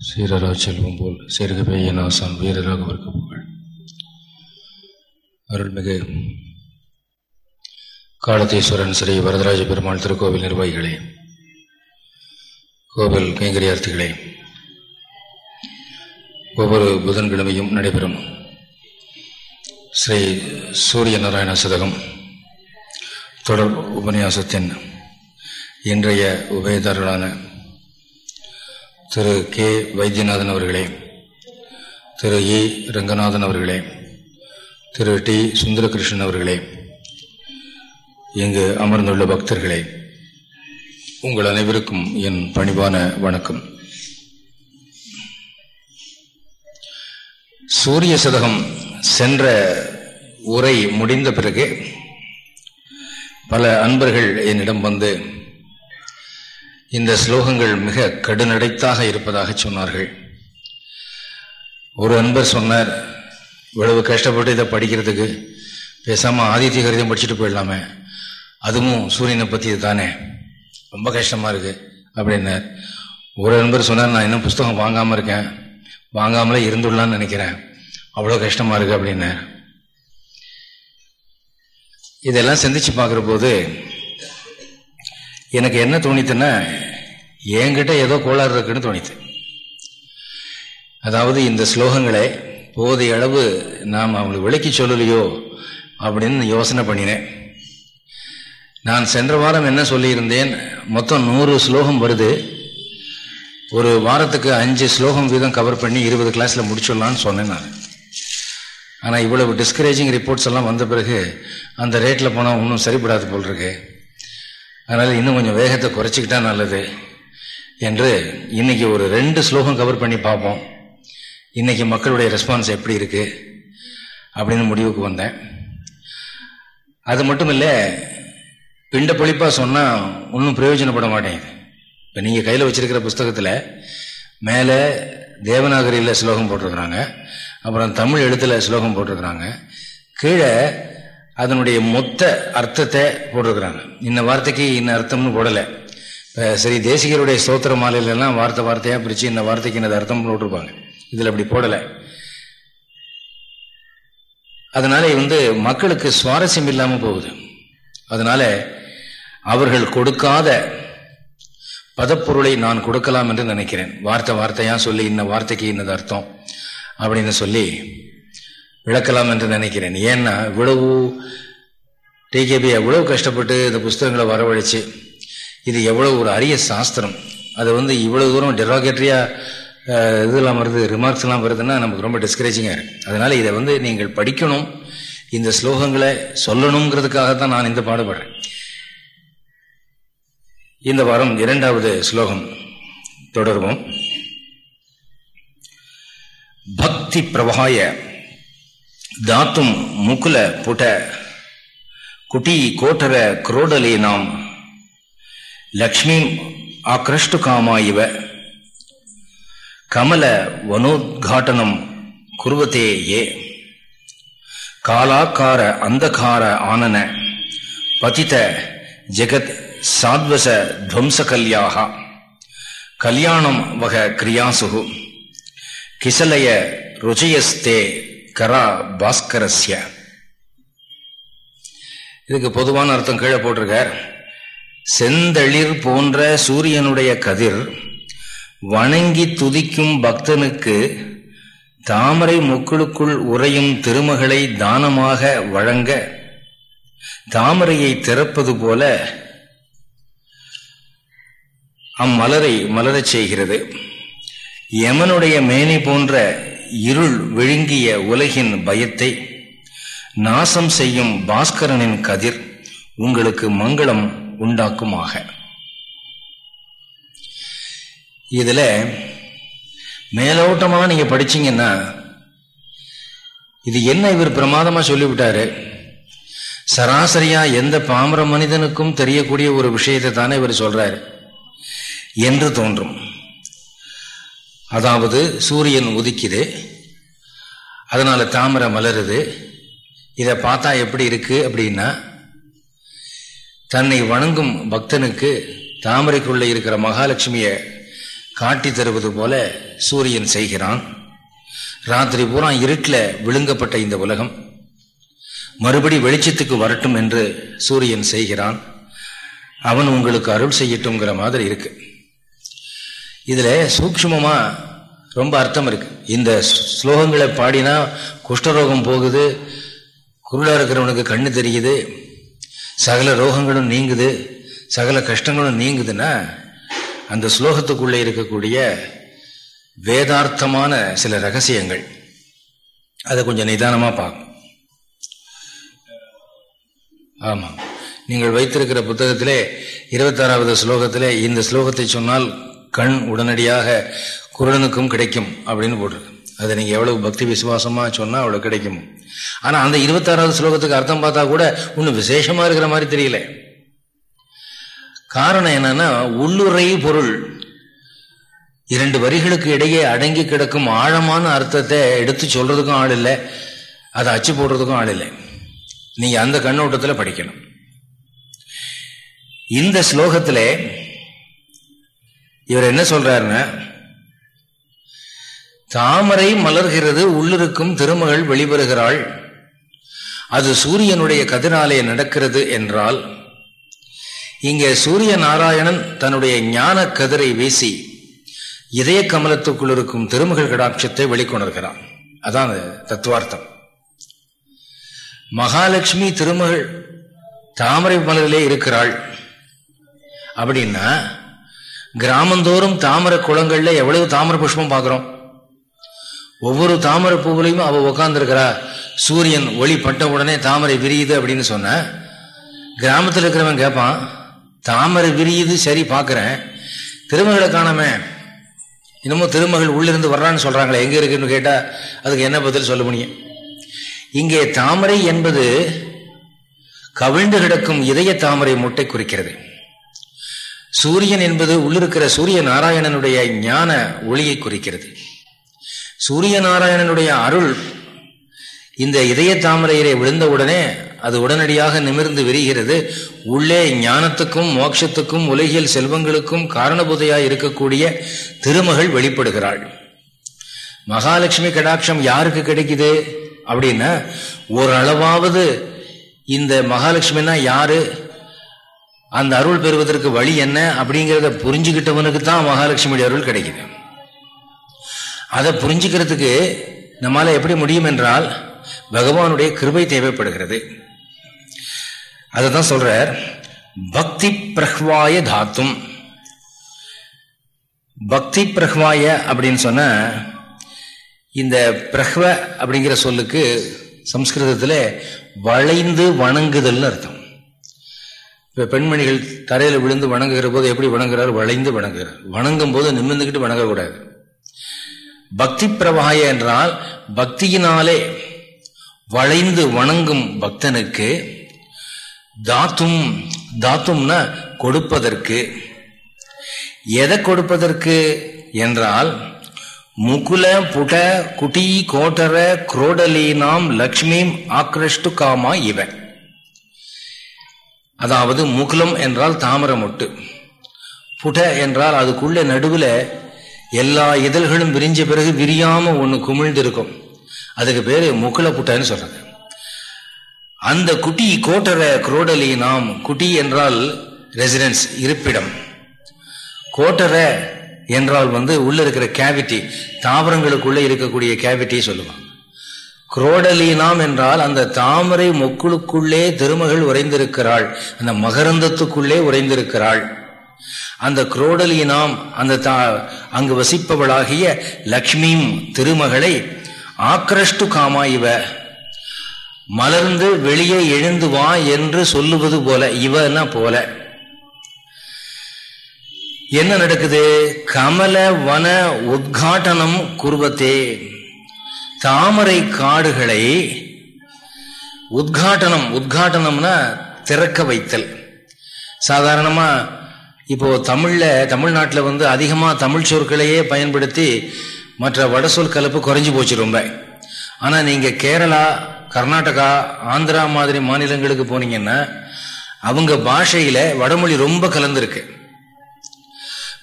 சீரரா செல்வம் போல் சேர்கவே என் ஆசான் வீரராக இருக்க புகழ் அருள்மிகு காலத்தீஸ்வரன் ஸ்ரீ வரதராஜ பெருமாள் திருக்கோவில் நிர்வாகிகளே கோவில் கைங்கரியார்த்திகளே ஒவ்வொரு புதன்கிழமையும் நடைபெறும் ஸ்ரீ சூரிய நாராயண சதகம் தொடர் உபன்யாசத்தின் இன்றைய உபயதாரர்களான திரு கே. வைத்தியநாதன் அவர்களே திரு இ. ரங்கநாதன் அவர்களே திரு டி. சுந்தரகிருஷ்ணன் அவர்களே இங்கு அமர்ந்துள்ள பக்தர்களே உங்கள் அனைவருக்கும் என் பணிவான வணக்கம். சூரிய சதகம் சென்ற உரை முடிந்த பிறகு பல அன்பர்கள் என்னிடம் வந்து இந்த ஸ்லோகங்கள் மிக கடுநடைத்தாக இருப்பதாக சொன்னார்கள். ஒரு அன்பர் சொன்னார் இவ்வளவு கஷ்டப்பட்டு இதை படிக்கிறதுக்கு பேசாமல் ஆதித்ய கருதியம் படிச்சுட்டு போயிடலாமே. அதுவும் சூரியனை பற்றி தானே. ரொம்ப கஷ்டமாக இருக்குது அப்படின்னார். ஒரு நண்பர் சொன்னார் நான் இன்னும் புஸ்தகம் வாங்காமல் இருக்கேன். வாங்காமலே இருந்துடலான்னு நினைக்கிறேன். அவ்வளோ கஷ்டமாக இருக்குது அப்படின்னார். இதெல்லாம் சிந்திச்சு பார்க்குற போது எனக்கு என்ன தோணித்துன்னா என்கிட்ட ஏதோ கோளாறு இருக்குன்னு தோணித்து. அதாவது இந்த ஸ்லோகங்களை போதிய அளவு நாம் அவங்களுக்கு விளக்கி சொல்லலையோ அப்படின்னு யோசனை பண்ணினேன். நான் சென்ற வாரம் என்ன சொல்லியிருந்தேன் மொத்தம் நூறு ஸ்லோகம் வருது. ஒரு வாரத்துக்கு அஞ்சு ஸ்லோகம் வீதம் கவர் பண்ணி இருபது கிளாஸில் முடிச்சிடலான்னு சொன்னேன் நான். ஆனால் இவ்வளவு டிஸ்கரேஜிங் ரிப்போர்ட்ஸ் எல்லாம் வந்த பிறகு அந்த ரேட்டில் போனால் ஒன்றும் சரிப்படாது போல் இருக்கு. அதனால் இன்னும் கொஞ்சம் வேகத்தை குறைச்சிக்கிட்டா நல்லது என்று இன்னைக்கு ஒரு ரெண்டு ஸ்லோகம் கவர் பண்ணி பார்ப்போம். இன்னைக்கு மக்களுடைய ரெஸ்பான்ஸ் எப்படி இருக்கு அப்படின்னு முடிவுக்கு வந்தேன். அது மட்டும் இல்லை பிண்ட பொழிப்பாக சொன்னால் ஒன்றும் பிரயோஜனப்பட மாட்டேங்குது. இப்போ நீங்கள் கையில் வச்சிருக்கிற புஸ்தகத்தில் மேலே தேவநாகரியில் ஸ்லோகம் போட்டிருக்கிறாங்க அப்புறம் தமிழ் எழுத்தில் ஸ்லோகம் போட்டிருக்கிறாங்க கீழே அதனுடைய மொத்த அர்த்தத்தை போட்டிருக்கிறாங்க. இன்ன வார்த்தைக்கு இன்ன அர்த்தம்னு போடலை. இப்போ சரி தேசிகருடைய சோத்திர மாலையிலலாம் வார்த்தை வார்த்தையாக பிரித்து இந்த வார்த்தைக்கு என்னது அர்த்தம் போட்டிருப்பாங்க. இதில் அப்படி போடலை. அதனால வந்து மக்களுக்கு சுவாரஸ்யம் இல்லாமல் போகுது. அதனால அவர்கள் கொடுக்காத பதப்பொருளை நான் கொடுக்கலாம் என்று நினைக்கிறேன். வார்த்தை வார்த்தையாக சொல்லி இன்ன வார்த்தைக்கு இன்னது அர்த்தம் அப்படின்னு சொல்லி விளக்கலாம் என்று நினைக்கிறேன். ஏன்னா இவ்வளவு டிகேபி எவ்வளவு கஷ்டப்பட்டு இந்த புஸ்தகங்களை வரவழைச்சு இது எவ்வளவு ஒரு அரிய சாஸ்திரம். அது வந்து இவ்வளவு தூரம் டெரோகேட்டரியா இதெல்லாம் வருது ரிமார்க்ஸ் எல்லாம் வருதுன்னா நமக்கு ரொம்ப டிஸ்கரேஜிங்காக இருக்கு. அதனால இதை வந்து நீங்கள் படிக்கணும். இந்த ஸ்லோகங்களை சொல்லணுங்கிறதுக்காக தான் நான் இந்த பாடுபடுறேன். இந்த வாரம் இரண்டாவது ஸ்லோகம் தொடர்வோம். பக்தி பிரபாய தாத்தும் முகுல புட குட்டி கோட்டர குரோடலே நாம். லக்ஷ்மி ஆக்ரஷ்டு காமா இவ. கமல வனோத்காட்டனம் குருவத்தே ஏ. காலாக்கார அந்தகார ஆனன. பதித ஜெகத் சாத்வச துவம்ச கல்யாக கல்யாணம் வக கிரியாசுகு. கிசலய ருஜயஸ்தே கரா பாஸ்கரஸ்ய. இதுக்கு பொதுவான அர்த்தம் கீழே போட்டிருக்கார். செந்தளிர் போன்ற சூரியனுடைய கதிர் வணங்கி துதிக்கும் பக்தனுக்கு தாமரை முக்களுக்குள் உறையும் திருமகளை தானமாக வழங்க தாமரையை திறப்பது போல அம்மலரை மலரச் செய்கிறது. யமனுடைய மேனி போன்ற இருள் விழுங்கிய உலகின் பயத்தை நாசம் செய்யும் பாஸ்கரனின் கதிர் உங்களுக்கு மங்களம் உண்டாக்குமாக. இதில் மேலோட்டமா நீங்கள் படிச்சீங்கன்னா இது என்ன இவர் பிரமாதமாக சொல்லிவிட்டாரு? சராசரியாக எந்த பாமர மனிதனுக்கும் தெரியக்கூடிய ஒரு விஷயத்தை தானே இவர் சொல்கிறாரு என்று தோன்றும். அதாவது சூரியன் உதிக்குது. அதனால் தாமரை மலருது. இதை பார்த்தா எப்படி இருக்கு அப்படின்னா தன்னை வணங்கும் பக்தனுக்கு தாமரைக்குள்ளே இருக்கிற மகாலட்சுமியை காட்டி தருவது போல சூரியன் செய்கிறான். ராத்திரி பூரா இருட்டில் விழுங்கப்பட்ட இந்த உலகம். மறுபடி வெளிச்சத்துக்கு வரட்டும் என்று சூரியன் செய்கிறான். அவன் உங்களுக்கு அருள் செய்யட்டும்ங்கிற மாதிரி இருக்குது இதுல சூக்மமா ரொம்ப அர்த்தம் இருக்கு. இந்த ஸ்லோகங்களை பாடினா குஷ்டரோகம் போகுது குருடா இருக்கிறவனுக்கு கண்ணு தெரியுது சகல ரோகங்களும் நீங்குது சகல கஷ்டங்களும் நீங்குதுன்னா அந்த ஸ்லோகத்துக்குள்ளே இருக்கக்கூடிய வேதார்த்தமான சில ரகசியங்கள் அதை கொஞ்சம் நிதானமாக பார்க்கும் ஆமாம். நீங்கள் வைத்திருக்கிற புத்தகத்திலே இருபத்தாறாவது ஸ்லோகத்திலே இந்த ஸ்லோகத்தை சொன்னால் கண் உடனடியாக குரலனுக்கும் கிடைக்கும் அப்படின்னு போட்டிருக்கு. அது நீங்கள் எவ்வளவு பக்தி விசுவாசமாக சொன்னால் அவ்வளோ கிடைக்கும். ஆனால் அந்த இருபத்தாறாவது ஸ்லோகத்துக்கு அர்த்தம் பார்த்தா கூட ஒன்றும் விசேஷமாக இருக்கிற மாதிரி தெரியல. காரணம் என்னன்னா உள்ளுரை பொருள் இரண்டு வரிகளுக்கு இடையே அடங்கி கிடக்கும் ஆழமான அர்த்தத்தை எடுத்து சொல்றதுக்கும் ஆள் இல்லை அதை அச்சு போடுறதுக்கும் ஆள் இல்லை. நீங்க அந்த கண்ணோட்டத்தில் படிக்கணும். இந்த ஸ்லோகத்தில் இவர் என்ன சொல்றாருன்னா தாமரை மலர்கிறது உள்ளிருக்கும் திருமகள் வெளிவருகிறாள். அது சூரியனுடைய கதிராலே நடக்கிறது என்றால் இங்கே சூரிய நாராயணன் தன்னுடைய ஞான கதிரை வீசி இதய கமலத்துக்குள் இருக்கும் திருமகள் கடாட்சத்தை வெளிக்கொணர்கிறான். அதான் தத்துவார்த்தம். மகாலட்சுமி திருமகள் தாமரை மலரிலே இருக்கிறாள். அப்படின்னா கிராமந்தோறும் தாமரை குளங்கள்ல எவ்வளவு தாமரை புஷ்பம் பார்க்குறோம் ஒவ்வொரு தாமரை பூவிலையும் அவ உக்காந்துருக்கிறா. சூரியன் ஒளி பட்ட உடனே தாமரை விரியுது அப்படின்னு சொன்ன. கிராமத்தில் இருக்கிறவன் கேட்பான் தாமரை விரியுது சரி பார்க்குறேன் திருமகளை காணாமே. இன்னமும் திருமகள் உள்ளிருந்து வர்றான்னு சொல்றாங்களே எங்க இருக்குன்னு கேட்டா அதுக்கு என்ன பதில் சொல்ல முடியும்? இங்கே தாமரை என்பது கவிழ்ந்து கிடக்கும் இதய தாமரை முட்டை குறிக்கிறது. சூரியன் என்பது உள்ளிருக்கிற சூரிய நாராயணனுடைய ஞான ஒளியை குறிக்கிறது. சூரிய நாராயணனுடைய அருள் இந்த இதய தாமரையிலே விழுந்தவுடனே அது உடனடியாக நிமிர்ந்து விரிகிறது. உள்ளே ஞானத்துக்கும் மோட்சத்துக்கும் உலகியல் செல்வங்களுக்கும் காரணபுதையாய் இருக்கக்கூடிய திருமகள் வெளிப்படுகிறாள். மகாலட்சுமி கடாட்சம் யாருக்கு கிடைக்குது? அப்படின்னா ஓரளவாவது இந்த மகாலட்சுமினா யாரு? அந்த அருள் பெறுவதற்கு வழி என்ன அப்படிங்கிறத புரிஞ்சுக்கிட்டவனுக்கு தான் மகாலட்சுமியுடைய அருள் கிடைக்குது. அதை புரிஞ்சுக்கிறதுக்கு நம்மால எப்படி முடியும் என்றால் பகவானுடைய கிருபை தேவைப்படுகிறது. அதுதான் சொல்றார். பக்தி பிரஹ்வாய தாத்தும். பக்தி பிரஹ்வாய அப்படின்னு சொன்ன இந்த பிரஹ்வ அப்படிங்கிற சொல்லுக்கு சம்ஸ்கிருதத்தில் வளைந்து வணங்குதல்னு அர்த்தம். இப்போ பெண்மணிகள் தரையில் விழுந்து வணங்குகிற போது எப்படி வணங்குறாரு? வளைந்து வணங்குகிறார். வணங்கும் போது நிமிர்ந்துக்கிட்டு வணங்கக்கூடாது. பக்தி பிரவாய என்றால் பக்தியினாலே வளைந்து வணங்கும் பக்தனுக்கு தாத்தும் தாத்தும்னா கொடுப்பதற்கு. எதை கொடுப்பதற்கு என்றால் முகுல புட குட்டி கோட்டர குரோடலீனாம் லக்ஷ்மி ஆக்ரஷ்டு காமா இவன். அதாவது முகுலம் என்றால் தாமர மொட்டு புட என்றால் அதுக்குள்ள நடுவில் எல்லா இதழ்களும் விரிஞ்ச பிறகு விரியாம ஒன்று குமிழ்ந்து இருக்கும் அதுக்கு பேரு முகுல புட்டன்னு சொல்றது அந்த குட்டி கோட்டர குரோடலி நாம் குட்டி என்றால் ரெசிடென்ஸ் இருப்பிடம். கோட்டர என்றால் வந்து உள்ள இருக்கிற கேவிட்டி தாவரங்களுக்குள்ள இருக்கக்கூடிய கேவிட்டி சொல்லுவாங்க. குரோடலீனாம் என்றால் அந்த தாமரை மொக்குளுக்குள்ளே திருமகள் உறைந்திருக்கிறாள். அந்த மகரந்தத்துக்குள்ளே உறைந்திருக்கிறாள். அந்த குரோடலீனாம் அந்த அங்கு வசிப்பவளாகிய லக்ஷ்மியும் திருமகளை ஆக்ரஷ்டு காமா இவ. மலர்ந்து வெளியே எழுந்து வா என்று சொல்லுவது போல இவன்னா போல. என்ன நடக்குது? கமல வன உத்காட்டனம் குருவத்தே. தாமரை காடுகளை உத்காட்டனம் உத்காட்டனம்னா திறக்க வைத்தல். சாதாரணமா இப்போ தமிழ்ல தமிழ்நாட்டில் வந்து அதிகமாக தமிழ் சொற்களையே பயன்படுத்தி மற்ற வட சொல் கலப்பு குறைஞ்சி போச்சு ரொம்ப. ஆனால் நீங்கள் கேரளா கர்நாடகா ஆந்திரா மாதிரி மாநிலங்களுக்கு போனீங்கன்னா அவங்க பாஷையில் வடமொழி ரொம்ப கலந்துருக்கு.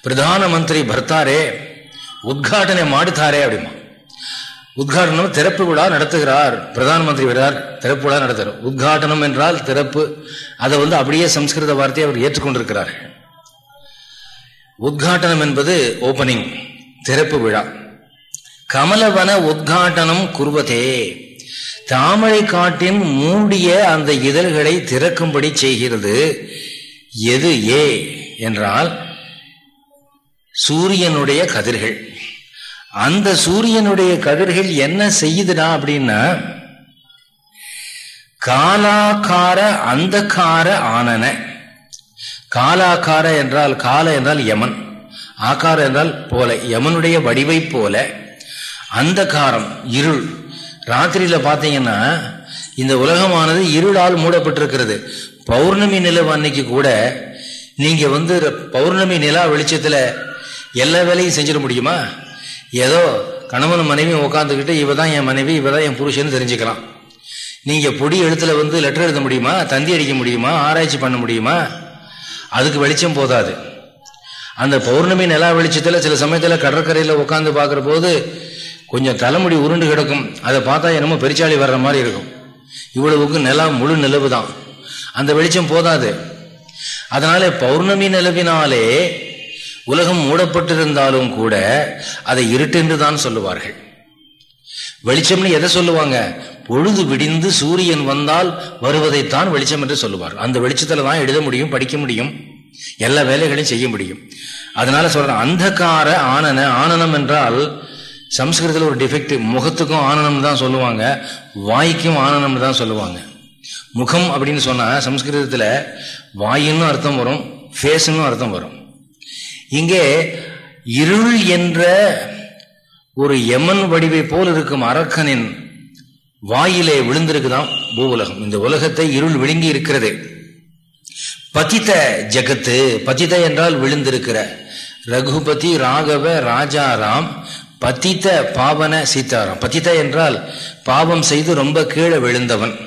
பிரதான மந்திரி பர்த்தாரே உத்காட்டனை மாடுத்தாரே அப்படிமா. உத்காட்டனம் திறப்பு விழா நடத்துகிறார். பிரதான மந்திரி விடார் திறப்பு விழா நடத்துகிறார். உத்காட்டனம் என்றால் திறப்பு. அதை வந்து அப்படியே சம்ஸ்கிருத வார்த்தையை அவர் ஏற்றுக்கொண்டிருக்கிறார். உத்காட்டனம் என்பது ஓபனிங் திறப்பு விழா. கமலவன உத்காட்டனம் குருவதே. தாமரை காட்டின் மூடிய அந்த இதழ்களை திறக்கும்படி செய்கிறது. எது ஏ? என்றால் சூரியனுடைய கதிர்கள். அந்த சூரியனுடைய கதிர்கள் என்ன செய்யுதுடா அப்படின்னா காலாக்கார அந்தகார ஆனன. காலாக்கார என்றால் கால என்றால் யமன் ஆக்கார என்றால் போல யமனுடைய வடிவை போல. அந்த காரம் இருள். ராத்திரியில பாத்தீங்கன்னா இந்த உலகமானது இருளால் மூடப்பட்டிருக்கிறது. பௌர்ணமி நிலவு அன்னைக்கு கூட நீங்க வந்து பௌர்ணமி நிலா வெளிச்சத்துல எல்லா வேலையும் செஞ்சிட முடியுமா? ஏதோ கணவன் மனைவி உட்காந்துக்கிட்டு இவ தான் என் மனைவி இவ தான் என் புருஷன் தெரிஞ்சுக்கலாம். நீங்கள் பொடி எழுத்துல வந்து லெட்டர் எழுத முடியுமா? தந்தி அடிக்க முடியுமா? ஆராய்ச்சி பண்ண முடியுமா? அதுக்கு வெளிச்சம் போதாது. அந்த பௌர்ணமி நிலா வெளிச்சத்தில் சில சமயத்தில் கடற்கரையில் உட்காந்து பார்க்குற போது கொஞ்சம் தலைமுடி உருண்டு கிடக்கும். அதை பார்த்தா என்னமோ பெருச்சாளி வர்ற மாதிரி இருக்கும். இவ்வளவுக்கு நிலா முழு நிலவு தான் அந்த வெளிச்சம் போதாது. அதனால பௌர்ணமி நிலவினாலே உலகம் மூடப்பட்டிருந்தாலும் கூட அதை இருட்டென்று தான் சொல்லுவார்கள். வெளிச்சம்னு எதை சொல்லுவாங்க? பொழுது விடிந்து சூரியன் வந்தால் வருவதைத்தான் வெளிச்சம் என்று சொல்லுவார். அந்த வெளிச்சத்துல தான் எழுத முடியும் படிக்க முடியும் எல்லா வேலைகளையும் செய்ய முடியும். அதனால சொல்றேன் அந்தகார ஆனன ஆனனம் என்றால் சம்ஸ்கிருதத்தில் ஒரு டிஃபெக்ட் முகத்துக்கும் ஆனனம் தான் சொல்லுவாங்க வாய்க்கும் ஆனனம் தான் சொல்லுவாங்க. முகம் அப்படின்னு சொன்னா சம்ஸ்கிருதத்தில் வாயின்னு அர்த்தம் வரும் ஃபேஸ்ன்னு அர்த்தம் வரும். இங்கே இருள் என்ற ஒரு எமன் வடிவை போல் இருக்கும் அரக்கனின் வாயிலே விழுந்திருக்குதான் பூவுலகம். இந்த உலகத்தை இருள் விழுங்கி இருக்கிறது. பதித்த ஜகத்து பதித்த என்றால் விழுந்திருக்கிற. ரகுபதி ராகவ ராஜாராம் பதித்த பாவன சீதாராம். பதித்த என்றால் பாவம் செய்து ரொம்ப கீழே விழுந்தவன்.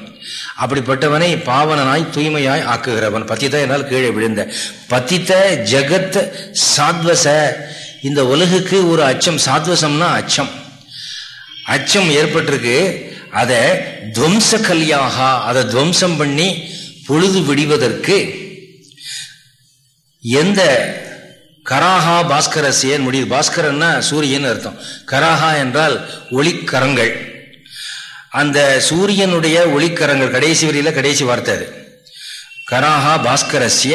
அப்படிப்பட்டவனை பாவனனாய் தூய்மையாய் ஆக்குகிறவன். பத்தித்த என்றால் கீழே விழுந்த. பத்தித்த ஜகத் சாத்வச. இந்த உலகுக்கு ஒரு அச்சம். சாத்வசம்னா அச்சம். அச்சம் ஏற்பட்டிருக்கு. அதை துவம்ச கல்யாகா அதை துவம்சம் பண்ணி பொழுது விடிவதற்கு எந்த கராகா பாஸ்கரசியன் முடியுது? பாஸ்கரன்னா சூரியன் அர்த்தம். கராகா என்றால் ஒளிக்கரங்கள். அந்த சூரியனுடைய ஒளிக்கரங்கள் கடைசி வரியில கடைசி வார்த்தை அது. கராஹா பாஸ்கரஸ்ய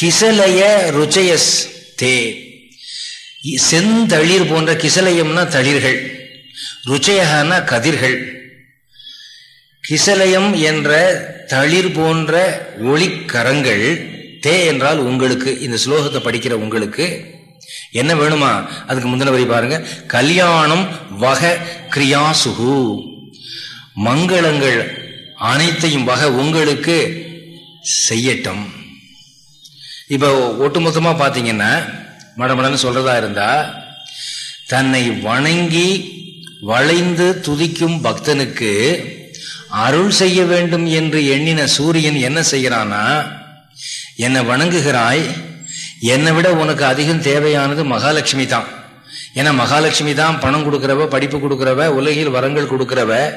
கிசலய ருச்சயஸ் தே செந்தளிர் போன்ற கிசலயம்னா தளிர்கள். ருச்சயகனா கதிர்கள். கிசலயம் என்ற தளிர் போன்ற ஒளிக்கரங்கள் தே என்றால் உங்களுக்கு இந்த ஸ்லோகத்தை படிக்கிற உங்களுக்கு என்ன வேணுமா? அதுக்கு முந்தின வரி பாருங்க. கல்யாணம் வக கிரியாசுகு. மங்களங்கள் அனைத்தையும் வகை உங்களுக்கு செய்யட்டும். இப்ப ஒட்டுமொத்தமா பாத்தீங்கன்னா மடமடன்னு சொல்றதா இருந்தா தன்னை வணங்கி வளைந்து துதிக்கும் பக்தனுக்கு அருள் செய்ய வேண்டும் என்று எண்ணின சூரியன் என்ன செய்கிறானா என்னை வணங்குகிறாய் என்னை விட உனக்கு அதிகம் தேவையானது மகாலட்சுமி தான். ஏன்னா மகாலட்சுமி தான் பணம் கொடுக்குறவ படிப்பு கொடுக்குறவ உலகில் வரங்கள் கொடுக்குறவ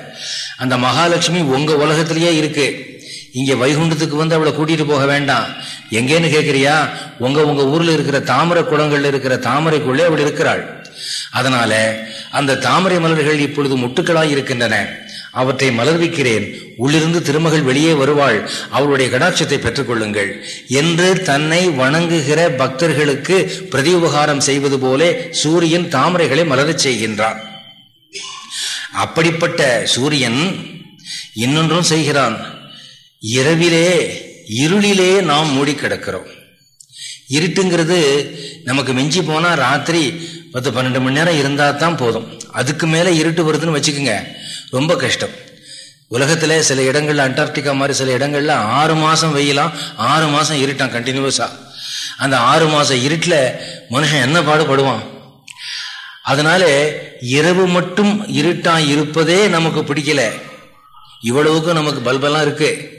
அந்த மகாலட்சுமி உங்க உலகத்திலேயே இருக்கு. இங்க வைகுண்டத்துக்கு வந்து அவளை கூட்டிட்டு போக வேண்டாம். எங்கேன்னு கேட்கிறியா உங்க உங்க ஊர்ல இருக்கிற தாமரை குளங்கள்ல இருக்கிற தாமரைக்குள்ளே அவள் இருக்கிறாள். அதனால அந்த தாமரை மலர்கள் இப்பொழுது முட்டுக்களாய் இருக்கின்றன. அவற்றை மலர்விக்கிறேன். உள்ளிருந்து திருமகள் வெளியே வருவாள். அவளுடைய கடாட்சத்தை பெற்றுக்கொள்ளுங்கள். என்று தன்னை வணங்குகிற பக்தர்களுக்கு பிரதி உபகாரம் செய்வது போலே சூரியன் தாமரைகளை மலரச் செய்கின்றான். அப்படிப்பட்ட சூரியன் இன்னொன்றும் செய்கிறான். இரவிலே இருளிலே நாம் மூடி கிடக்கிறோம். இருட்டுங்கிறது நமக்கு மிஞ்சி போனால் ராத்திரி பத்து பன்னெண்டு மணி நேரம் இருந்தால் தான் போதும். அதுக்கு மேலே இருட்டு வருதுன்னு வச்சுக்கோங்க. ரொம்ப கஷ்டம். உலகத்தில் சில இடங்கள்ல அண்டார்டிகா மாதிரி சில இடங்கள்ல ஆறு மாசம் வெயிலாம் ஆறு மாசம் இருட்டான் கண்டினியூஸா. அந்த ஆறு மாசம் இருட்டில் மனுஷன் என்ன பாடுபடுவான்? அதனால இரவு மட்டும் இருட்டா இருப்பதே நமக்கு பிடிக்கல. இவ்வளவுக்கு நமக்கு பல்பெல்லாம் இருக்கு.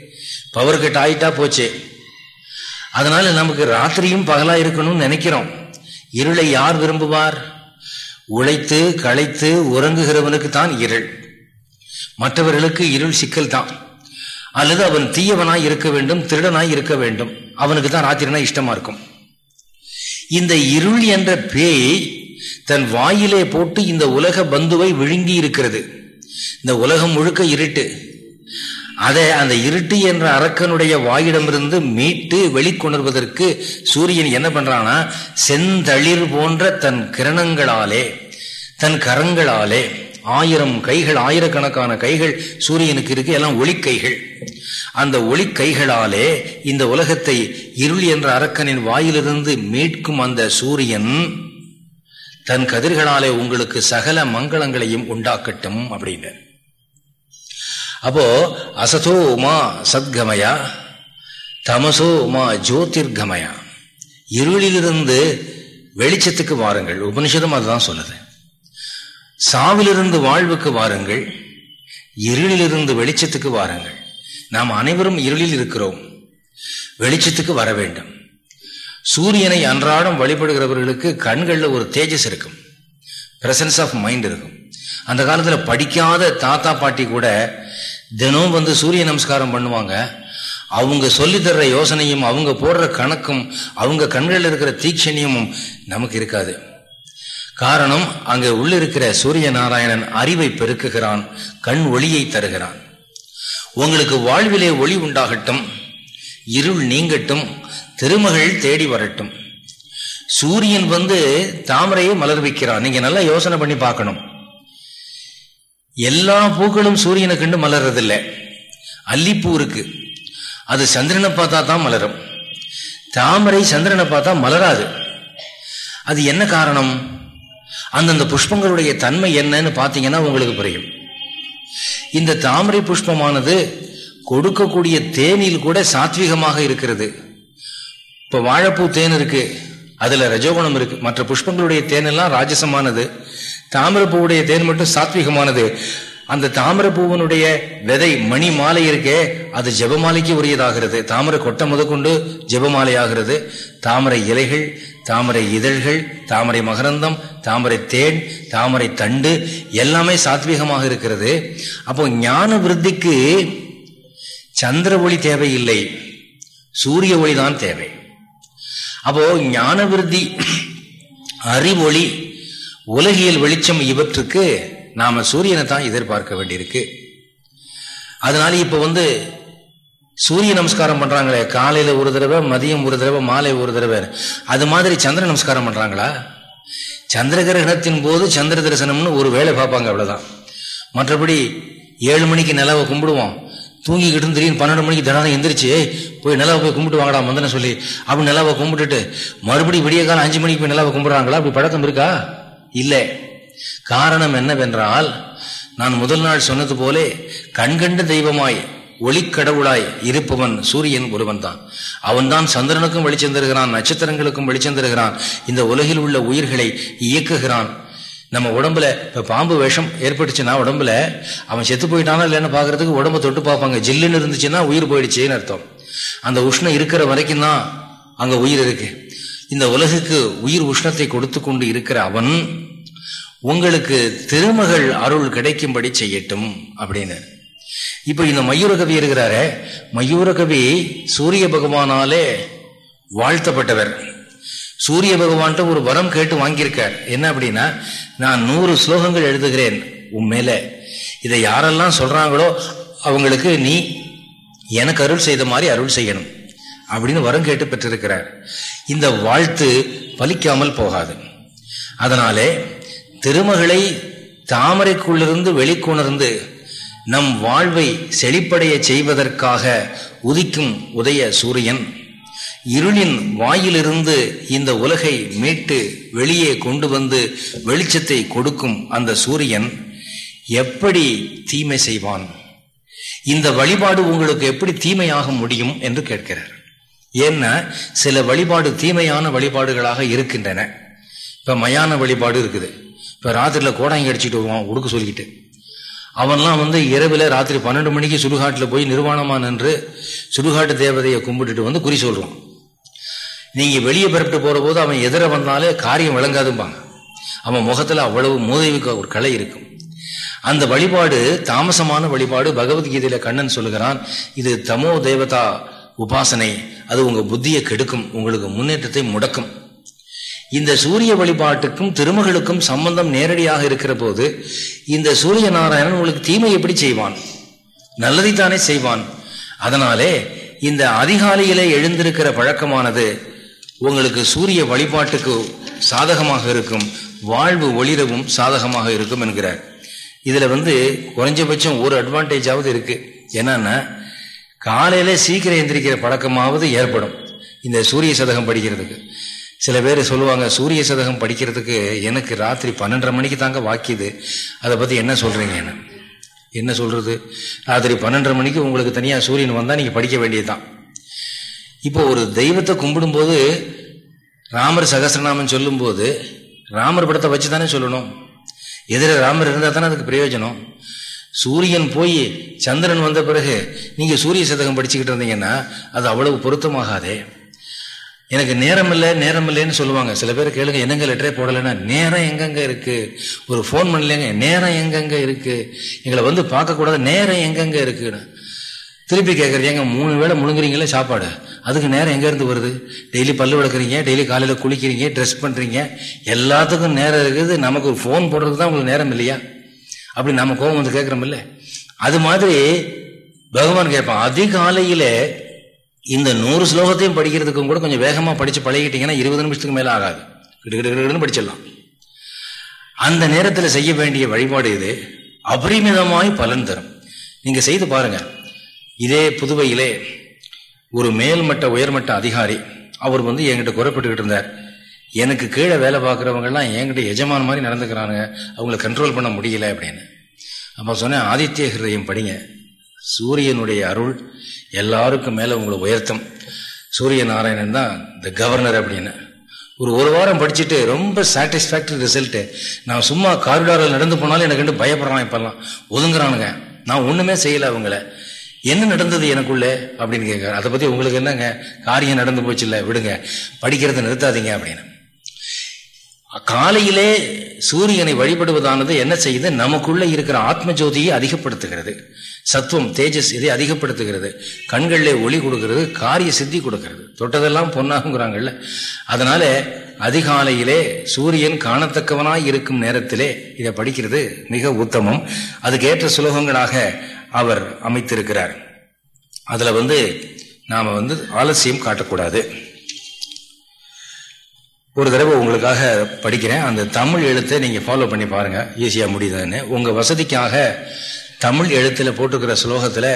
பவர் கட் ஆயிட்டா போச்சு. அதனால நமக்கு ராத்திரியும் பகலா இருக்கணும்னு நினைக்கிறோம். இருளை யார் விரும்புவார்? உழைத்து களைத்து உறங்குகிறவனுக்கு தான் இருள். மற்றவர்களுக்கு இருள் சிக்கல் தான் அல்லது அவன் தீயவனாய் இருக்க வேண்டும் திருடனாய் இருக்க வேண்டும். அவனுக்கு தான் ராத்திரினா இஷ்டமா இருக்கும். இந்த இருள் என்ற பேய் தன் வாயிலே போட்டு இந்த உலக பந்துவை விழுங்கி இருக்கிறது. இந்த உலகம் முழுக்க இருட்டு. அதை அந்த இருட்டு என்ற அரக்கனுடைய வாயிடமிருந்து மீட்டு வெளிக்கொணர்வதற்கு சூரியன் என்ன பண்றான்னா செந்தளிர் போன்ற தன் கிரணங்களாலே தன் கரங்களாலே ஆயிரம் கைகள் ஆயிரக்கணக்கான கைகள் சூரியனுக்கு இருக்கு எல்லாம் ஒளிக்கைகள் அந்த ஒளிக்கைகளாலே இந்த உலகத்தை இருள் என்ற அரக்கனின் வாயிலிருந்து மீட்கும் அந்த சூரியன் தன் கதிர்களாலே உங்களுக்கு சகல மங்களங்களையும் உண்டாக்கட்டும் அப்படின்னு அப்போ அசதோ உமா சத்கமயா தமசோ உமா ஜோதிர்கமயா. இருளிலிருந்து வெளிச்சத்துக்கு வாருங்கள். உபனிஷதம் அதுதான் சொல்லுது. சாவிலிருந்து வாழ்வுக்கு வாருங்கள் இருளிலிருந்து வெளிச்சத்துக்கு வாருங்கள். நாம் அனைவரும் இருளில் இருக்கிறோம். வெளிச்சத்துக்கு வர வேண்டும். சூரியனை அன்றாடம் வழிபடுகிறவர்களுக்கு கண்களில் ஒரு தேஜஸ் இருக்கும். பிரசன்ஸ் ஆஃப் மைண்ட் இருக்கும். அந்த காலத்தில் படிக்காத தாத்தா பாட்டி கூட தினம் வந்து சூரிய நமஸ்காரம் பண்ணுவாங்க. அவங்க சொல்லி தர்ற யோசனையும் அவங்க போடுற கணக்கும் அவங்க கண்களில் இருக்கிற தீட்சணியமும் நமக்கு இருக்காது. காரணம் அங்கே உள்ளிருக்கிற சூரிய நாராயணன் அறிவை பெருக்குகிறான் கண் ஒளியை தருகிறான். உங்களுக்கு வாழ்விலே ஒளி உண்டாகட்டும் இருள் நீங்கட்டும் திருமகள் தேடி வரட்டும். சூரியன் வந்து தாமரையை மலர்விக்கிறான். நீங்க நல்லா யோசனை பண்ணி பார்க்கணும். எல்லா பூக்களும் சூரியனை கண்டு மலர்றதில்லை. அல்லிப்பூ இருக்கு. அது சந்திரனை பார்த்தா தான் மலரும். தாமரை சந்திரனை பார்த்தா மலராது. அது என்ன காரணம்? அந்தந்த புஷ்பங்களுடைய தன்மை என்னன்னு பார்த்தீங்கன்னா உங்களுக்கு புரியும். இந்த தாமரை புஷ்பமானது கொடுக்கக்கூடிய தேனில் கூட சாத்விகமாக இருக்கிறது. இப்போ வாழைப்பூ தேன் இருக்கு அதில் ரஜோகுணம் இருக்கு. மற்ற புஷ்பங்களுடைய தேன் எல்லாம் ராஜசமானது. தாமிரப்பூவுடைய தேன் மட்டும் சாத்விகமானது. அந்த தாமிரப்பூவனுடைய விதை மணி மாலை இருக்கே அது ஜெபமாலைக்கு உரியதாகிறது. தாமரை கொட்டை முதற்கொண்டு ஜபமாலை ஆகிறது தாமரை இலைகள் தாமரை இதழ்கள் தாமரை மகரந்தம் தாமரை தேன் தாமரை தண்டு எல்லாமே சாத்வீகமாக இருக்கிறது. அப்போ ஞான விருத்திக்கு சந்திர ஒளி தேவையில்லை. சூரிய ஒளிதான் தேவை. அப்போ ஞான விருத்தி அறிவொளி உலகியல் வெளிச்சம் இவற்றுக்கு நாம சூரியனை தான் எதிர்பார்க்க வேண்டியிருக்கு. அதனால இப்ப வந்து சூரிய நமஸ்காரம் பண்றாங்களே காலையில ஒரு தடவை மதியம் ஒரு தடவை மாலை ஒரு தடவை. அது மாதிரி சந்திர நமஸ்காரம் பண்றாங்களா? சந்திர கிரகணத்தின் போது சந்திர தரிசனம்னு ஒரு வேலை பார்ப்பாங்க அவ்வளவுதான். மற்றபடி ஏழு மணிக்கு நிலவை கும்பிடுவோம். தூங்கிக்கிட்டு திடீர்னு பன்னெண்டு மணிக்கு தினம் எந்திரிச்சு போய் நிலவை போய் கும்பிட்டு வாங்கடா மந்தன சொல்லி அப்படி நிலவை கும்பிட்டுட்டு மறுபடியும் விடிய காலம் அஞ்சு மணிக்கு போய் நிலவை கும்பிடுறாங்களா? அப்படி பழக்கம் இருக்கா? இல்லை. காரணம் என்னவென்றால் நான் முதல் நாள் சொன்னது போலே கண்கண்ட தெய்வமாய் ஒளிக்கடவுளாய் இருப்பவன் சூரியன் ஒருவன் தான் அவன்தான் சந்திரனுக்கும் வெளிச்சம் தருகிறான் நட்சத்திரங்களுக்கும் வெளிச்சம் தருகிறான் இந்த உலகில் உள்ள உயிர்களை இயக்குகிறான். நம்ம உடம்புல இப்போ பாம்பு விஷம் ஏற்பட்டுச்சுன்னா உடம்புல அவன் செத்து போயிட்டானா இல்லைன்னு பார்க்கறதுக்கு உடம்ப தொட்டு பார்ப்பாங்க. ஜில்லுன்னு இருந்துச்சுன்னா உயிர் போயிடுச்சுன்னு அர்த்தம். அந்த உஷ்ணம் இருக்கிற வரைக்கும் தான் அங்கே உயிர் இருக்கு. இந்த உலகுக்கு உயிர் உஷ்ணத்தை கொடுத்து கொண்டு இருக்கிற அவன் உங்களுக்கு திருமகள் அருள் கிடைக்கும்படி செய்யட்டும் அப்படின்னு. இப்ப இந்த மயூரகவி இருக்கிறாரு மயூரகவி சூரிய பகவானாலே வாழ்த்தப்பட்டவர். சூரிய பகவான்கிட்ட ஒரு வரம் கேட்டு வாங்கியிருக்கார். என்ன அப்படின்னா நான் நூறு ஸ்லோகங்கள் எழுதுகிறேன் உன் மேலே. இதை யாரெல்லாம் சொல்றாங்களோ அவங்களுக்கு நீ எனக்கு அருள் செய்த மாதிரி அருள் செய்யணும் அப்படின்னு வரம் கேட்டு பெற்றிருக்கிறார். இந்த வாழ்த்து பலிக்காமல் போகாது. அதனாலே திருமகளை தாமரைக்குள்ளிருந்து வெளிக்கொணர்ந்து நம் வாழ்வை செழிப்படைய செய்வதற்காக உதிக்கும் உதய சூரியன். இருளின் வாயிலிருந்து இந்த உலகை மீட்டு வெளியே கொண்டு வந்து வெளிச்சத்தை கொடுக்கும் அந்த சூரியன் எப்படி தீமை செய்வான்? இந்த வழிபாடு உங்களுக்கு எப்படி தீமையாக முடியும் என்று கேட்கிறார். ஏன்னா சில வழிபாடு தீமையான வழிபாடுகளாக இருக்கின்றன. இப்ப மயான வழிபாடு இருக்குது. இப்போ ராத்திரியில் கோடாங்கி அடிச்சுட்டு வருவான் உடுக்க சொல்லிக்கிட்டு. அவன்லாம் வந்து இரவில் ராத்திரி பன்னெண்டு மணிக்கு சுடுகாட்டில் போய் நிர்வாணமா நின்று சுடுகாட்டு தேவதையை கும்பிட்டுட்டு வந்து குறி சொல்கிறான் நீங்கள் வெளியே பிறப்பிட்டு போற போது அவன் எதிர வந்தாலே காரியம் விளங்காதும்பாங்க. அவன் முகத்தில் அவ்வளவு மோதவிக்க ஒரு கலை இருக்கும். அந்த வழிபாடு தாமசமான வழிபாடு பகவத்கீதையில் கண்ணன் சொல்லுகிறான் இது தமோ தேவதா உபாசனை அது உங்கள் புத்தியை கெடுக்கும் உங்களுக்கு முன்னேற்றத்தை முடக்கும். இந்த சூரிய வழிபாட்டுக்கும் திருமகளுக்கும் சம்பந்தம் நேரடியாக இருக்கிற போது இந்த சூரிய நாராயணன் உங்களுக்கு தீமை எப்படி செய்வான்? நல்லதைத்தானே செய்வான். அதனாலே இந்த அதிகாலையிலே எழுந்திருக்கிற பழக்கமானது உங்களுக்கு சூரிய வழிபாட்டுக்கு சாதகமாக இருக்கும் வாழ்வு ஒளிரவும் சாதகமாக இருக்கும் என்கிறார். இதுல வந்து குறைஞ்சபட்சம் ஒரு அட்வான்டேஜாவது இருக்கு. என்னன்னா காலையில சீக்கிரம் எந்திரிக்கிற பழக்கமாவது ஏற்படும் இந்த சூரிய சதகம் படிக்கிறதுக்கு. சில பேர் சொல்லுவாங்க சூரிய சதகம் படிக்கிறதுக்கு எனக்கு ராத்திரி பன்னெண்டரை மணிக்கு தாங்க வாக்கியது அதை பற்றி என்ன சொல்கிறீங்க என்ன? என்ன ராத்திரி பன்னெண்டரை மணிக்கு உங்களுக்கு தனியாக சூரியன் வந்தால் நீங்கள் படிக்க வேண்டியதுதான். இப்போ ஒரு தெய்வத்தை கும்பிடும்போது ராமர் சகசிரநாமன் சொல்லும்போது ராமர் படத்தை வச்சு தானே சொல்லணும். எதிர ராமர் இருந்தால் தானே அதுக்கு பிரயோஜனம். சூரியன் போய் சந்திரன் வந்த பிறகு நீங்கள் சூரிய சதகம் படிச்சுக்கிட்டு இருந்தீங்கன்னா அது அவ்வளவு பொருத்தமாகாதே. எனக்கு நேரம் இல்லை நேரம் இல்லைன்னு சொல்லுவாங்க. சில பேர் கேளுங்க என்னங்க லெட்டரே போடலைன்னா நேரம் எங்கெங்க இருக்கு? ஒரு ஃபோன் பண்ணலங்க நேரம் எங்கெங்க இருக்கு? எங்களை வந்து பார்க்கக்கூடாது நேரம் எங்கெங்க இருக்குன்னு. திருப்பி கேட்குறீங்க மூணு வேளை முழுங்குறீங்களே சாப்பாடு? அதுக்கு நேரம் எங்கேருந்து வருது? டெய்லி பல்லு விளக்குறீங்க டெய்லி காலையில் குளிக்கிறீங்க ட்ரெஸ் பண்ணுறீங்க எல்லாத்துக்கும் நேரம் இருக்குது. நமக்கு ஒரு ஃபோன் போடுறதுக்கு தான் உங்களுக்கு நேரம் இல்லையா? அப்படி நம்ம கோபம் வந்து கேட்குறோம் அது மாதிரி பகவான் கேட்பான் அதிகாலையிலே இந்த நூறு ஸ்லோகத்தையும் படிக்கிறதுக்கும் கூட கொஞ்சம் வேகமாக படித்து பழகிட்டீங்கன்னா இருபது நிமிஷத்துக்கு மேலே ஆகாது. கிடுகிடுகிடுன்னு படிச்சிடலாம். அந்த நேரத்தில் செய்ய வேண்டிய வழிபாடு இது. அபரிமிதமாய் பலன் தரும். நீங்கள் செய்து பாருங்கள் இதே புதுவையிலே ஒரு மேல்மட்ட உயர்மட்ட அதிகாரி அவர் வந்து என்கிட்ட குறைப்பட்டுக்கிட்டு இருந்தார். எனக்கு கீழே வேலை பார்க்குறவங்கெல்லாம் என்கிட்ட எஜமான மாதிரி நடந்துக்கிறானுங்க. அவங்கள கண்ட்ரோல் பண்ண முடியல அப்படின்னு. அப்போ சொன்னேன் ஆதித்ய ஹிருதயம் படிங்க. சூரியனுடைய அருள் எல்லாருக்கும் மேலே உங்களை உயர்த்தம். சூரிய நாராயணன் தான் த கவர்னர் அப்படின்னு. ஒரு ஒரு வாரம் படிச்சுட்டு ரொம்ப சாட்டிஸ்ஃபேக்டரி ரிசல்ட்டு நான் சும்மா காரிடாரில் நடந்து போனாலும் எனக்கு ரெண்டு பயப்படுறான் இப்பெல்லாம். ஒதுங்குறானுங்க. நான் ஒன்றுமே செய்யலை அவங்கள. என்ன நடந்தது எனக்குள்ளே? அப்படின்னு கேட்குறாரு. அதை பற்றி உங்களுக்கு என்னங்க? காரியம் நடந்து போச்சு இல்லை விடுங்க. படிக்கிறத நிறுத்தாதீங்க அப்படின்னு. காலையிலே சூரியனை வழிபடுவதானது என்ன செய்யுது? நமக்குள்ளே இருக்கிற ஆத்ம ஜோதியை அதிகப்படுத்துகிறது. சத்துவம் தேஜஸ் இதை அதிகப்படுத்துகிறது. கண்களில் ஒளி கொடுக்கிறது காரிய சித்தி கொடுக்கிறது. தொட்டதெல்லாம் பொன்னாகுங்கிறாங்கல்ல அதனால அதிகாலையிலே சூரியன் காணத்தக்கவனாய் இருக்கும் நேரத்திலே இதை படிக்கிறது மிக உத்தமம். அதுக்கேற்ற சுலோகங்களாக அவர் அமைத்திருக்கிறார். அதுல வந்து நாம வந்து ஆலசியம் காட்டக்கூடாது. ஒரு தடவை உங்களுக்காக படிக்கிறேன். அந்த தமிழ் எழுத்தை நீங்க ஃபாலோ பண்ணி பாருங்க. ஈஸியா முடியுதுன்னு. உங்க வசதிக்காக தமிழ் எழுத்துல போட்டுக்கிற ஸ்லோகத்துல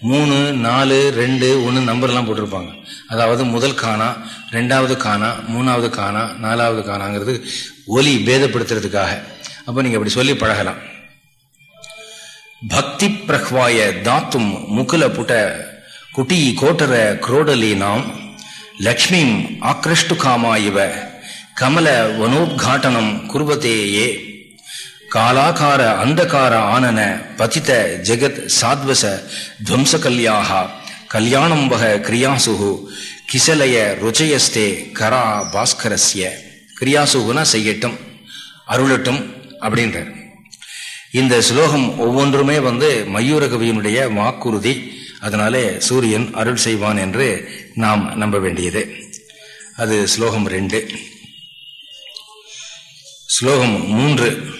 மூணு நாலு ரெண்டு ஒன்று நம்பர்லாம் போட்டிருப்பாங்க. அதாவது முதல் காணா ரெண்டாவது காணா மூணாவது காணா நாலாவது காணாங்கிறது ஒலி பேதப்படுத்துறதுக்காக. அப்போ நீங்க அப்படி சொல்லி பழகலாம். பக்தி பிரஹ்வாய தாத்தும் முகுல புட்ட குட்டி கோட்டர குரோடலி நாம் லக்ஷ்மிம் ஆக்ரஷ்டு காமா இவ கமல வனோத்காட்டனம் குருவத்தேயே காலாகார அந்தகார ஆனன பதித்த ஜெகத் சாத்வச துவம்சகல்யாக கல்யாணம் வக கிரியாசுகு கிசலய ருச்சயஸ்தே கரா பாஸ்கரஸ்ய. கிரியாசுகுனா செய்யட்டும் அருளட்டும் அப்படின்றார். இந்த ஸ்லோகம் ஒவ்வொன்றுமே வந்து மயூர கவியினுடைய வாக்குறுதி. அதனாலே சூரியன் அருள் செய்வான் என்று நாம் நம்ப வேண்டியது. அது ஸ்லோகம் ரெண்டு. ஸ்லோகம் மூன்று.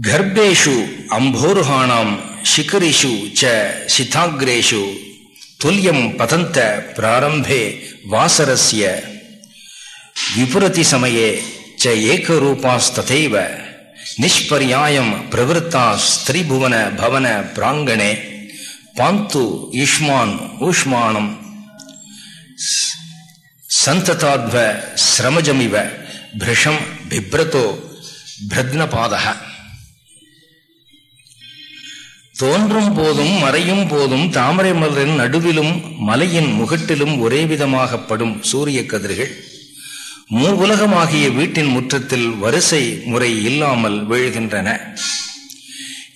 गर्भेषु, अम्भोरुहाणां, शिखरिषु च शिथाग्रेषु तुल्यं पतन्त प्रारम्भे वासरस्य विपुरतिसमये च एकरूपास्तथैव निष्पर्यायं प्रवृत्ता स्त्रीभुवन भवन प्रांगणे पान्तु युष्मान् ऊष्माणम् सन्तताध्व श्रमजमिव भृशं बिभ्रतो भ्रद्नपादः தோன்றும் போதும் மறையும் போதும் தாமரை மலரின் நடுவிலும் மலையின் முகட்டிலும் ஒரே விதமாகப்படும் சூரிய கதிர்கள். மூவுலகமாகிய வீட்டின் முற்றத்தில் வரிசை முறை இல்லாமல் விழுகின்றன.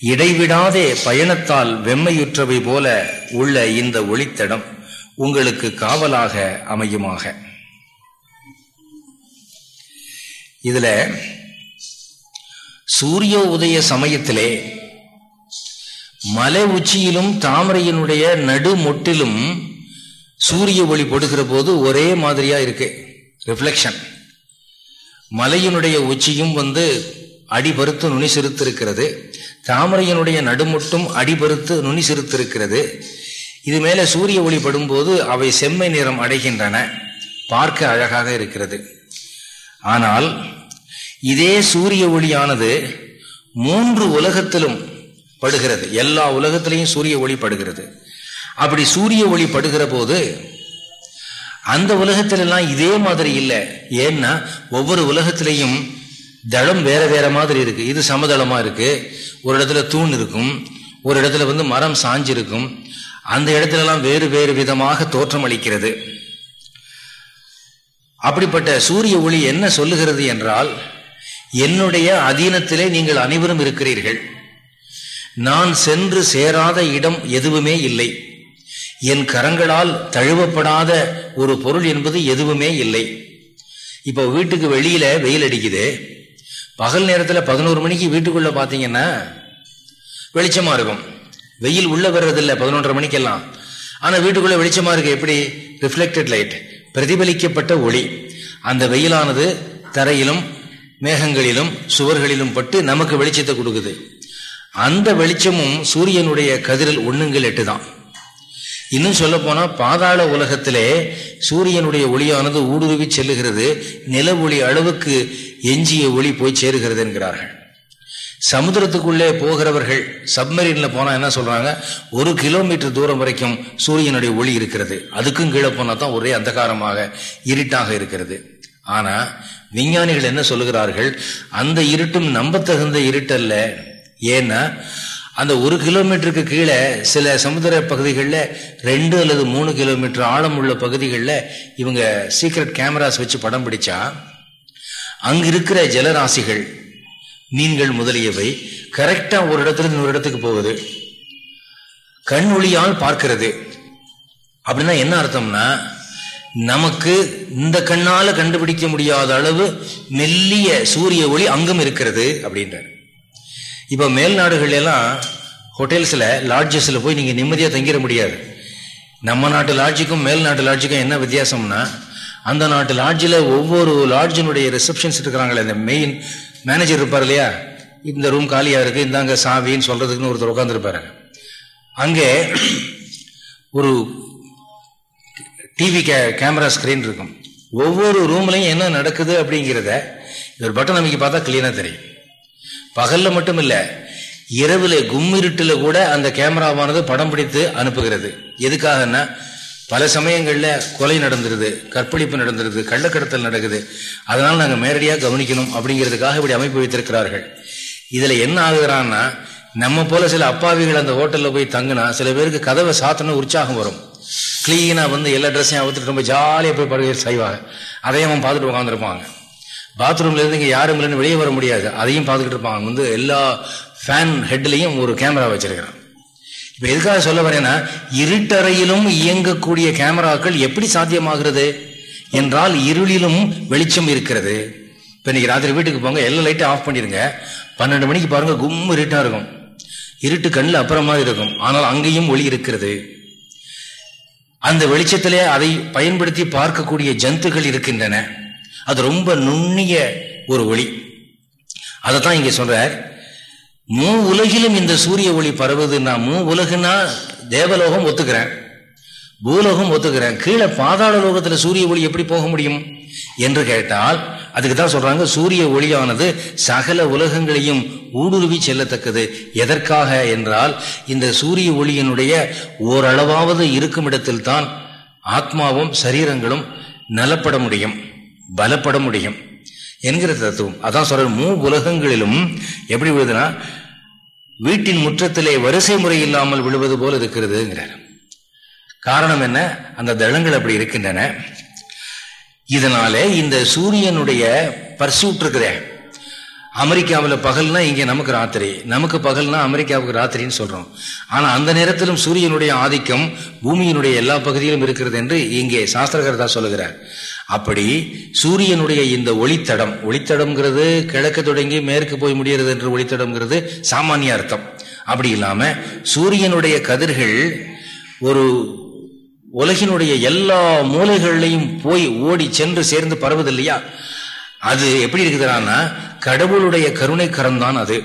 இடைவிடாதே பயணத்தால் வெம்மையுற்றவை போல உள்ள இந்த ஒளித்தடம் உங்களுக்கு காவலாக அமையுமாக. இதுல சூரிய உதய சமயத்திலே மலை உச்சியிலும் தாமரையினுடைய நடு மொட்டிலும் சூரிய ஒளி படுகிற போது ஒரே மாதிரியா இருக்கு. ரிஃப்ளெக்ஷன் மலையினுடைய உச்சியும் வந்து அடிபருத்து நுனி சிறுத்திருக்கிறது தாமரையினுடைய நடுமுட்டும் அடிபருத்து நுனி சிறுத்திருக்கிறது இது மேலே சூரிய ஒளி படும்போது அவை செம்மை நிறம் அடைகின்றன. பார்க்க அழகாக இருக்கிறது. ஆனால் இதே சூரிய ஒளியானது மூன்று உலகத்திலும் படுகிறது. எல்லா உலகத்திலையும் சூரிய ஒளி படுகிறது. அப்படி சூரிய ஒளி படுகிற போது அந்த உலகத்திலெல்லாம் இதே மாதிரி இல்லை. ஏன்னா ஒவ்வொரு உலகத்திலையும் தளம் வேற வேற மாதிரி இருக்கு. இது சமதளமா இருக்கு. ஒரு இடத்துல தூண் இருக்கும். ஒரு இடத்துல வந்து மரம் சாஞ்சிருக்கும். அந்த இடத்துலலாம் வேறு வேறு விதமாக தோற்றம் அளிக்கிறது. அப்படிப்பட்ட சூரிய ஒளி என்ன சொல்லுகிறது என்றால் என்னுடைய அதீனத்திலே நீங்கள் அனைவரும் இருக்கிறீர்கள். நான் சென்று சேராத இடம் எதுவுமே இல்லை. என் கரங்களால் தழுவப்படாத ஒரு பொருள் என்பது எதுவுமே இல்லை. இப்போ வீட்டுக்கு வெளியில வெயில் அடிக்குது. பகல் நேரத்தில் பதினோரு மணிக்கு வீட்டுக்குள்ள பார்த்தீங்கன்னா வெளிச்சமா இருக்கும். வெயில் உள்ள வர்றதில்லை பதினொன்றரை மணிக்கெல்லாம். ஆனால் வீட்டுக்குள்ள வெளிச்சமா இருக்கு எப்படி? ரிஃப்ளெக்டட் லைட் பிரதிபலிக்கப்பட்ட ஒளி. அந்த வெயிலானது தரையிலும் மேகங்களிலும் சுவர்களிலும் பட்டு நமக்கு வெளிச்சத்தை கொடுக்குது. அந்த வெளிச்சமும் சூரியனுடைய கதிரில் ஒண்ணுங்கள் எட்டு தான் இன்னும் சொல்ல போனா பாதாள உலகத்திலே சூரியனுடைய ஒளியானது ஊடுருவி செல்லுகிறது நில ஒளி அளவுக்கு எஞ்சிய ஒளி போய் சேருகிறது என்கிறார்கள். சமுத்திரத்துக்குள்ளே போகிறவர்கள் சப்மரீன்ல போனா என்ன சொல்றாங்க? ஒரு கிலோமீட்டர் தூரம் வரைக்கும் சூரியனுடைய ஒளி இருக்கிறது. அதுக்கும் கீழே போனா தான் ஒரே அந்தகாரமாக இருட்டாக இருக்கிறது. ஆனா விஞ்ஞானிகள் என்ன சொல்லுகிறார்கள்? அந்த இருட்டும் நம்பத்தகுந்த இருட்டல்ல. ஏன்னா அந்த ஒரு கிலோமீட்டருக்கு கீழே சில சமுதிர பகுதிகளில் ரெண்டு அல்லது மூணு கிலோமீட்டர் ஆழம் உள்ள பகுதிகளில் இவங்க சீக்ரெட் கேமராஸ் வச்சு படம் பிடிச்சா அங்கிருக்கிற ஜலராசிகள் மீன்கள் முதலியவை கரெக்டாக ஒரு இடத்துல இன்னொரு இடத்துக்கு போகுது. கண் ஒளியால் பார்க்கிறது. அப்படின்னா என்ன அர்த்தம்னா நமக்கு இந்த கண்ணால கண்டுபிடிக்க முடியாத அளவு மெல்லிய சூரிய ஒளி அங்கும் இருக்கிறது அப்படின்றார். இப்போ மேல் நாடுகள்லாம் ஹோட்டல்ஸில் லாட்ஜஸில் போய் நீங்கள் நிம்மதியாக தங்கிட முடியாது. நம்ம நாட்டு லாட்ஜுக்கும் மேல் நாட்டு லாட்ஜுக்கும் என்ன வித்தியாசம்னா அந்த நாட்டு லாட்ஜில் ஒவ்வொரு லாட்ஜினுடைய ரிசப்ஷன்ஸ் இருக்கிறாங்களே இந்த மெயின் மேனேஜர் இருப்பார் இல்லையா? இந்த ரூம் காலியாக இருக்குது இந்தாங்க சாவின்னு சொல்கிறதுக்குன்னு ஒருத்தர் உட்காந்துருப்பாரு அங்கே ஒரு டிவி கே கேமரா ஸ்க்ரீன் இருக்கும். ஒவ்வொரு ரூம்லையும் என்ன நடக்குது அப்படிங்கிறத ஒரு பட்டன் அமைக்க பார்த்தா கிளீனாக தெரியும். பகல்ல மட்டும் இல்லை இரவுல கும்மிருட்டுல கூட அந்த கேமராவானது படம் பிடித்து அனுப்புகிறது. எதுக்காகன்னா பல சமயங்கள்ல கொலை நடந்துருது கற்பழிப்பு நடந்துருது கள்ளக்கடத்தல் நடக்குது. அதனால நாங்கள் நேரடியாக கவனிக்கணும் அப்படிங்கிறதுக்காக இப்படி அமைப்பு வைத்திருக்கிறார்கள். இதுல என்ன ஆகுகிறான்னா நம்ம போல சில அப்பாவிகள் அந்த ஹோட்டல்ல போய் தங்கினா சில பேருக்கு கதவை சாத்தணும் உற்சாகம் வரும். கிளீனா வந்து எல்லா ட்ரெஸ்ஸையும் அவுத்துட்டு ரொம்ப ஜாலியாக போய் படுகை செய்வாங்க. அதையும் அவன் பார்த்துட்டு உட்காந்துருப்பாங்க பாத்ரூம்ல இருந்து இங்கே யாரும் இல்லைன்னு வெளியே வர முடியாது. அதையும் பார்த்துக்கிட்டு இருப்பாங்க. வந்து எல்லா ஃபேன் ஹெட்லையும் ஒரு கேமரா வச்சிருக்கிறான். இப்போ எதுக்காக சொல்ல வரேன்னா இருட்டறையிலும் இயங்கக்கூடிய கேமராக்கள் எப்படி சாத்தியமாகிறது? என்றால் இருளிலும் வெளிச்சம் இருக்கிறது. இப்போ இன்னைக்கு ராத்திரி வீட்டுக்கு போங்க எல்லா லைட்டும் ஆஃப் பண்ணிடுங்க. பன்னெண்டு மணிக்கு பாருங்க கும் இருட்டாக இருக்கும். இருட்டு கண்ணில் அப்புறமா இருக்கும். ஆனால் அங்கேயும் ஒளி இருக்கிறது. அந்த வெளிச்சத்திலே அதை பயன்படுத்தி பார்க்கக்கூடிய ஜந்துகள் இருக்கின்றன. அது ரொம்ப நுண்ணிய ஒரு ஒளி. அதைத்தான் இங்க சொல்றார் மூ உலகிலும் இந்த சூரிய ஒளி பரவுதுன்னா மூ உலகுனா தேவலோகம் ஒத்துக்கிறேன் பூலோகம் ஒத்துக்கிறேன் கீழே பாதாள லோகத்துல சூரிய ஒளி எப்படி போக முடியும் என்று கேட்டால் அதுக்கு தான் சொல்றாங்க சூரிய ஒளியானது சகல உலகங்களையும் ஊடுருவி செல்லத்தக்கது. எதற்காக என்றால் இந்த சூரிய ஒளியினுடைய ஓரளவாவது இருக்கும் இடத்தில் தான் ஆத்மாவும் சரீரங்களும் நலப்பட முடியும். பலப்பட முடியும். என்கிற தத்துவம். அதான் சொல்ற மூ உலகங்களிலும் எப்படி விழுதுன்னா வீட்டின் முற்றத்திலே வரிசை முறை இல்லாமல் விழுவது போல இருக்கிறதுங்கிறார். காரணம் என்ன? அந்த தளங்கள் அப்படி இருக்கின்றன. இதனாலே இந்த சூரியனுடைய பர்சூட் அமெரிக்காவில் பகல்னா இங்கே நமக்கு ராத்திரி. நமக்கு பகல்னா அமெரிக்காவுக்கு ராத்திரின்னு சொல்கிறோம் ஆனால் அந்த நேரத்திலும் சூரியனுடைய ஆதிக்கம் பூமியினுடைய எல்லா பகுதியிலும் இருக்கிறது என்று இங்கே சாஸ்திரகர்தா சொல்லுகிறார். அப்படி சூரியனுடைய இந்த ஒளித்தடம் ஒளித்தடம்ங்கிறது கிழக்கு தொடங்கி மேற்கு போய் முடிகிறது என்று ஒளித்தடம்ங்கிறது சாமானிய அர்த்தம். அப்படி இல்லாம சூரியனுடைய கதிர்கள் ஒரு உலகினுடைய எல்லா மூலைகள்லையும் போய் ஓடி சென்று சேர்ந்து பரவுது இல்லையா அது எப்படி இருக்குதுன்னா கடவுளுடைய கருணை கரம்தான் அது.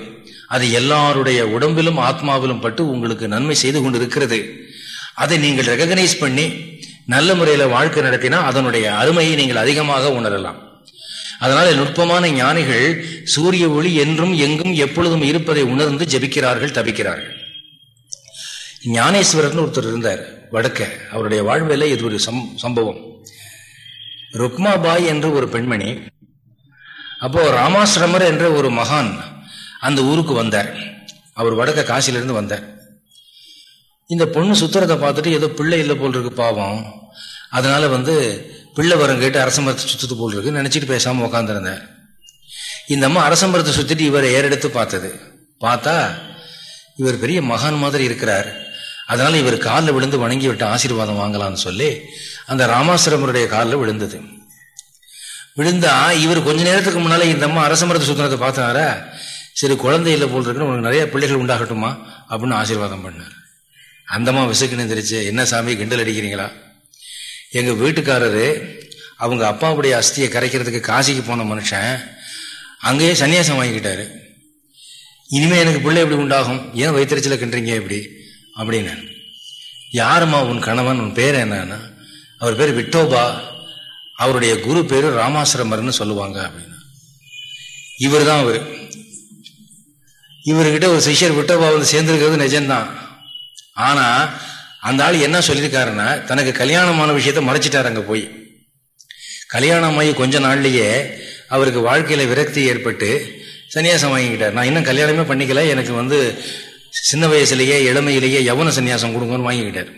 அது எல்லாருடைய உடம்பிலும் ஆத்மாவிலும் பட்டு உங்களுக்கு நன்மை செய்து கொண்டு இருக்கிறது அதை நீங்கள் ரெகக்னைஸ் பண்ணி நல்ல முறையில வாழ்க்கை நடத்தினா அதனுடைய அருமையை நீங்கள் அதிகமாக உணரலாம். அதனால நுட்பமான ஞானிகள் சூரிய ஒளி என்றும் எங்கும் எப்பொழுதும் இருப்பதை உணர்ந்து ஜபிக்கிறார்கள் தபிக்கிறார்கள். ஞானேஸ்வரர்னு ஒருத்தர் இருந்தார் வடக்க. அவருடைய வாழ்வில இது ஒரு சம்பவம். ருக்மாபாய் என்று ஒரு பெண்மணி அப்போ ராமாசிரமர் என்ற ஒரு மகான் அந்த ஊருக்கு வந்தார். அவர் வடக்க காசிலிருந்து வந்தார். இந்த பொண்ணு சுத்துறதை பார்த்துட்டு ஏதோ பிள்ளை இல்லை போல் இருக்கு பாவம். அதனால வந்து பிள்ளை வரம் கேட்டு அரசமரத்தை சுத்தத்து போல் இருக்கு நினைச்சிட்டு பேசாம உக்காந்துருந்தேன். இந்த அம்மா அரசமரத்தை சுத்திட்டு இவரை ஏறெடுத்து பார்த்தது. பார்த்தா இவர் பெரிய மகான் மாதிரி இருக்கிறார். அதனால இவர் காலில் விழுந்து வணங்கி விட்டு ஆசீர்வாதம் வாங்கலாம்னு சொல்லி அந்த ராமாசிரமருடைய காலில் விழுந்தது. விழுந்தா இவர் கொஞ்ச நேரத்துக்கு முன்னால இந்த அம்மா அரச மரத்து சுத்தனத்தை பார்த்தாரா? சரி குழந்தை இல்லை போல் இருக்குன்னு உனக்கு நிறைய பிள்ளைகள் உண்டாகட்டுமா? அப்படின்னு ஆசீர்வாதம் பண்ணார். அந்தம்மா விசுக்கு தெரிச்சு என்ன சாமி கிண்டல் அடிக்கிறீங்களா? எங்கள் வீட்டுக்காரரு அவங்க அப்பாவுடைய அஸ்தியை கரைக்கிறதுக்கு காசிக்கு போன மனுஷன் அங்கேயே சன்னியாசம் வாங்கிக்கிட்டாரு. இனிமேல் எனக்கு பிள்ளை எப்படி உண்டாகும்? ஏன் வைத்தறிச்சல கிண்டுறீங்க எப்படி அப்படின்னு. யாருமா உன் கணவன்? உன் பேர் என்னன்னா? அவர் பேர் விட்டோபா. அவருடைய குரு பேரு ராமாசிரமர்னு சொல்லுவாங்க அப்படின்னு. இவர் தான் அவர். இவர்கிட்ட ஒரு சிஷியர் விட்டோபா வந்து சேர்ந்துருக்கிறது நிஜம்தான். ஆனா அந்த ஆள் என்ன சொல்லியிருக்காருன்னா தனக்கு கல்யாணமான விஷயத்த மறைச்சிட்டார் அங்கே போய். கல்யாணமாகி கொஞ்ச நாள்லேயே அவருக்கு வாழ்க்கையில் விரக்தி ஏற்பட்டு சன்னியாசம் வாங்கிக்கிட்டார். நான் இன்னும் கல்யாணமே பண்ணிக்கல. எனக்கு வந்து சின்ன வயசுலேயே இளமையிலேயே யவன சன்னியாசம் கொடுங்கன்னு வாங்கிக்கிட்டார்.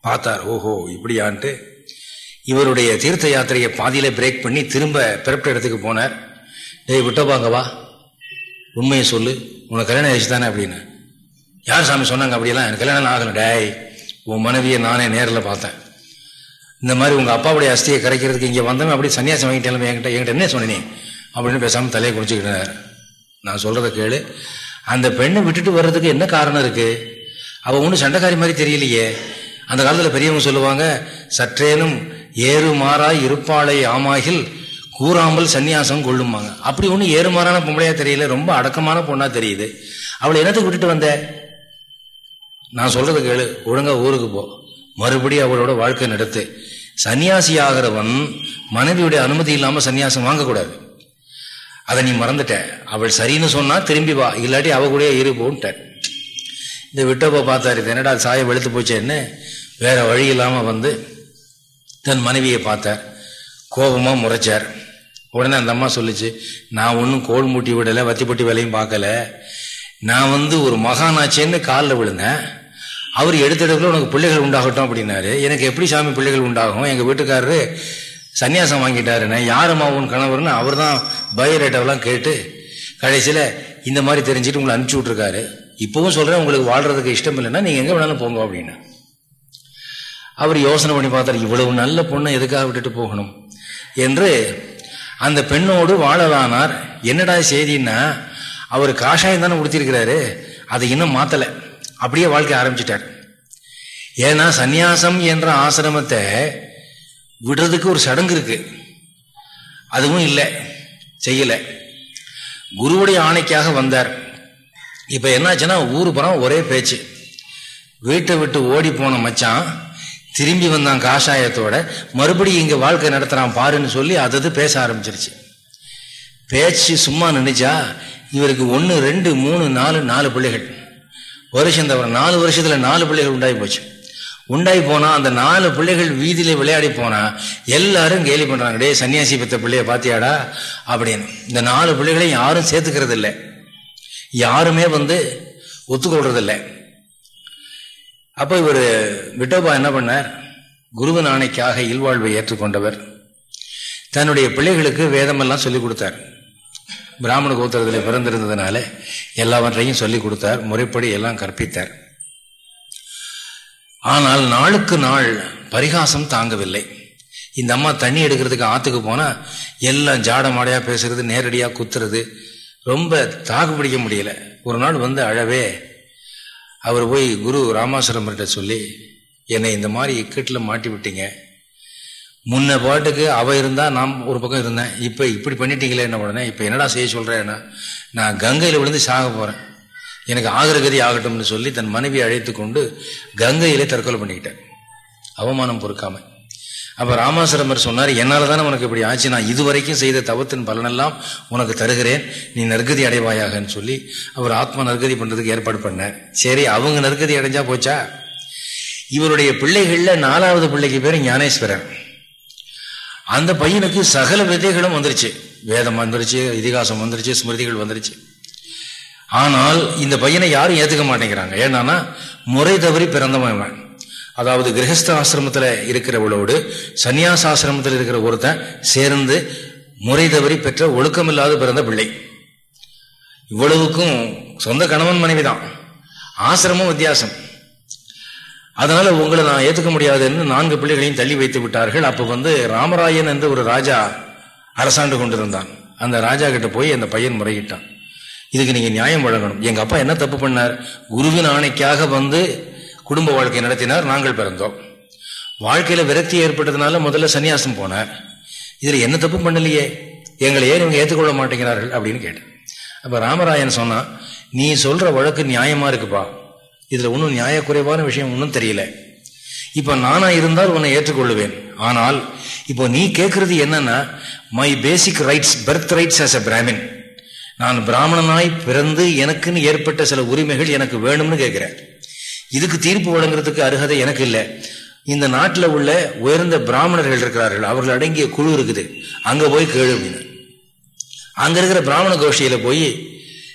பார்த்தார் ஓஹோ இப்படியான்ட்டு. இவருடைய தீர்த்த யாத்திரையை பாதியில் பிரேக் பண்ணி திரும்ப பிறப்பிட்ட இடத்துக்கு போனார். டேய் விட்டோபாங்க வா. உண்மையை சொல்லு. உனக்கு கல்யாணம் ஆயிடுச்சு தானே அப்படின்னு. யார் சாமி சொன்னாங்க அப்படியெல்லாம் எனக்கு கல்யாணம் ஆகலை. டேய் உன் மனைவியை நானே நேரில் பார்த்தேன். இந்த மாதிரி உங்கள் அப்பாவுடைய அஸ்தியை கரைக்கிறதுக்கு இங்கே வந்தவன் அப்படி சன்னியாசம் வாங்கிட்டாலும் என்கிட்ட என்கிட்ட என்ன சொன்னீ அப்படின்னு பேசாமல் தலையை குடிச்சுக்கிட்டார் நான் சொல்கிறத கேளு. அந்த பெண்ணை விட்டுட்டு வர்றதுக்கு என்ன காரணம் இருக்குது அவள் ஒன்றும் சண்டைக்காரி மாதிரி தெரியலையே. அந்த காலத்தில் பெரியவங்க சொல்லுவாங்க சற்றேனும் ஏறு மாறாய் இருப்பாளை ஆமாகில் கூறாமல் சன்னியாசம் கொள்ளுமாங்க அப்படி ஒன்றும் ஏறுமாறான பொம்பளையாக தெரியல ரொம்ப அடக்கமான பொண்ணாக தெரியுது. அவளை என்னத்துக்கு விட்டுட்டு வந்த? நான் சொல்றது கேளு. ஒழுங்கா ஊருக்கு போ. மறுபடியும் அவளோட வாழ்க்கை நடத்து. சன்னியாசி ஆகிறவன் மனைவியுடைய அனுமதி இல்லாம சன்னியாசம் வாங்கக்கூடாது. அதை நீ மறந்துட்ட. அவள் சரின்னு சொன்னா திரும்பி வா. இல்லாட்டி அவ கூட இருப்போன்ட்ட இந்த விட்டப்போ பார்த்தாரு. என்னடா சாயம் வெளுத்து போச்சேன்னு வேற வழி இல்லாம வந்து தன் மனைவியை பார்த்தார். கோபமா முறைச்சார். உடனே அந்த அம்மா சொல்லிச்சு நான் ஒன்றும் கோல் மூட்டி விடலை வத்திப்பட்டி வேலையும் பார்க்கல. நான் வந்து ஒரு மகானாச்சேன்னு காலில் விழுந்தேன். அவர் எடுத்தெடுக்கல உனக்கு பிள்ளைகள் உண்டாகட்டும் அப்படின்னாரு. எனக்கு எப்படி சாமி பிள்ளைகள் உண்டாகும்? எங்கள் வீட்டுக்காரரு சன்னியாசம் வாங்கிட்டாருன்னு யாருமா உன் கணவர்னு அவர் தான் பயோடேட்டாவெல்லாம் கேட்டு கடைசியில் இந்த மாதிரி தெரிஞ்சுட்டு உங்களை அனுப்பிச்சி விட்ருக்காரு இப்போவும் சொல்கிறேன் உங்களுக்கு வாழ்கிறதுக்கு இஷ்டம் இல்லைன்னா நீங்கள் எங்கே வேணாலும் போங்க அப்படின்னு. அவர் யோசனை பண்ணி பார்த்தார் இவ்வளவு நல்ல பொண்ணை எதுக்காக விட்டுட்டு போகணும்? என்று அந்த பெண்ணோடு வாழலானார். என்னடா செய்தின்னா அவர் காஷாயம் தானே உடுத்திருக்கிறாரு. அதை இன்னும் மாற்றலை அப்படியே வாழ்க்கை ஆரம்பிச்சிட்டார். ஏன்னா சந்நியாசம் என்ற ஆசிரமத்தை விடுறதுக்கு ஒரு சடங்கு இருக்கு. அதுவும் இல்லை செய்யலை. குருவுடைய ஆணைக்காக வந்தார். இப்ப என்னாச்சுன்னா ஊர் புறம் ஒரே பேச்சு. வீட்டை விட்டு ஓடி போன மச்சான் திரும்பி வந்தான் காஷாயத்தோட மறுபடியும் இங்க வாழ்க்கை நடத்துறான் பாருன்னு சொல்லி அதது பேச ஆரம்பிச்சிருச்சு. பேச்சு சும்மா நினைச்சா இவருக்கு ஒன்று ரெண்டு மூணு நாலு நாலு பிள்ளைகள். வருஷம் தவிர நாலு வருஷத்துல நாலு பிள்ளைகள் உண்டாகி போச்சு. உண்டாகி போனா அந்த நாலு பிள்ளைகள் வீதியில விளையாடி போனா எல்லாரும் கேலி பண்றாங்க. டே சன்னியாசி பெத்த பிள்ளைய பாத்தியாடா? அப்படின்னு. இந்த நாலு பிள்ளைகளையும் யாரும் சேர்த்துக்கிறது இல்லை யாருமே வந்து ஒத்துக்கொள்றது இல்லை அப்போ இவர் விட்டோபா என்ன பண்ணார்? குருவன் ஆணைக்காக இல்வாழ்வை ஏற்றுக்கொண்டவர். தன்னுடைய பிள்ளைகளுக்கு வேதமெல்லாம் சொல்லிக் கொடுத்தார். பிராமண கோத்திரத்தில் பிறந்திருந்ததுனால எல்லாவற்றையும் சொல்லி கொடுத்தார் முறைப்படி எல்லாம் கற்பித்தார். ஆனால் நாளுக்கு நாள் பரிகாசம் தாங்கவில்லை. இந்த அம்மா தண்ணி எடுக்கிறதுக்கு ஆற்றுக்கு போனால் எல்லாம் ஜாட மாடையாக பேசுறது நேரடியாக குத்துறது ரொம்ப தாக்கு பிடிக்க முடியல. ஒரு நாள் வந்து அழவே அவர் போய் குரு ராமாசுரமர்கிட்ட சொல்லி என்னை இந்த மாதிரி இக்கட்டில் மாட்டி விட்டீங்க. முன்ன பாட்டுக்கு அவ இருந்தா நான் ஒரு பக்கம் இருந்தேன். இப்போ இப்படி பண்ணிட்டீங்களே என்ன உடனே? இப்போ என்னடா செய்ய சொல்கிறேன்னா நான் கங்கையில் விழுந்து சாக போறேன். எனக்கு ஆகிற கதி ஆகட்டும்னு சொல்லி தன் மனைவியை அழைத்து கொண்டு கங்கையிலே தற்கொலை பண்ணிக்கிட்டேன். அவமானம் பொறுக்காம. அப்ப ராமாசுரமர் சொன்னார் என்னால் தானே உனக்கு இப்படி ஆச்சு? நான் இதுவரைக்கும் செய்த தவத்தின் பலனெல்லாம் உனக்கு தருகிறேன். நீ நற்கதி அடைவாயாகன்னு சொல்லி அவர் ஆத்மா நற்கதி பண்றதுக்கு ஏற்பாடு பண்ணார் சரி அவங்க நற்கதி அடைஞ்சா போச்சா? இவருடைய பிள்ளைகள்ல நாலாவது பிள்ளைக்கு பேர் ஞானேஸ்வரர். அந்த பையனுக்கு சகல விதைகளும் வந்துருச்சு. வேதம் வந்துருச்சு இதிகாசம் வந்துருச்சு ஸ்மிருதிகள் வந்துருச்சு. ஆனால் இந்த பையனை யாரும் ஏற்றுக்க மாட்டேங்கிறாங்க. ஏன்னா முறை தவறி பிறந்தவன் அதாவது கிரகஸ்த ஆசிரமத்தில் இருக்கிறவளோடு சன்னியாச ஆசிரமத்தில் இருக்கிற ஒருத்தன் சேர்ந்து முறை தவறி பெற்ற ஒழுக்கமில்லாத பிறந்த பிள்ளை. இவ்வளவுக்கும் சொந்த கணவன் மனைவி தான் ஆசிரமம் வித்தியாசம். அதனால உங்களை நான் ஏத்துக்க முடியாதுன்னு நான்கு பிள்ளைகளையும் தள்ளி வைத்து விட்டார்கள். அப்ப வந்து ராமராயன் என்று ஒரு ராஜா அரசாண்டு கொண்டிருந்தான். அந்த ராஜா கிட்ட போய் அந்த பையன் முறையிட்டான். இதுக்கு நீங்க நியாயம் வழங்கணும். எங்க அப்பா என்ன தப்பு பண்ணார்? குருவின் ஆணைக்காக வந்து குடும்ப வாழ்க்கை நடத்தினார். நாங்கள் பிறந்தோம். வாழ்க்கையில விரக்தி ஏற்பட்டதுனால முதல்ல சன்னியாசம் போனார். இதுல என்ன தப்பு பண்ணலையே? எங்களை ஏன் இவங்க ஏற்றுக்கொள்ள மாட்டேங்கிறார்கள் அப்படின்னு கேட்டேன். அப்ப ராமராயன் சொன்னா நீ சொல்ற வழக்கு நியாயமா இருக்குப்பா. இதுல ஒன்றும் நியாய குறைவான விஷயம் ஒன்றும் தெரியல. இப்ப நானா இருந்தால் உன்னை ஏற்றுக்கொள்ளுவேன். ஆனால் இப்போ நீ கேட்கறது என்னன்னா my basic rights birth rights as a Brahmin நான் பிராமணனாய் பிறந்து எனக்குன்னு ஏற்பட்ட சில உரிமைகள் எனக்கு வேணும்னு கேட்கிறேன் இதுக்கு தீர்ப்பு வழங்குறதுக்கு அருகதை எனக்கு இல்லை. இந்த நாட்டில் உள்ள உயர்ந்த பிராமணர்கள் இருக்கிறார்கள். அவர்கள் அடங்கிய குழு இருக்குது. அங்க போய் கேளு அப்படின்னு. அங்க இருக்கிற பிராமண கோஷ்டியில போய்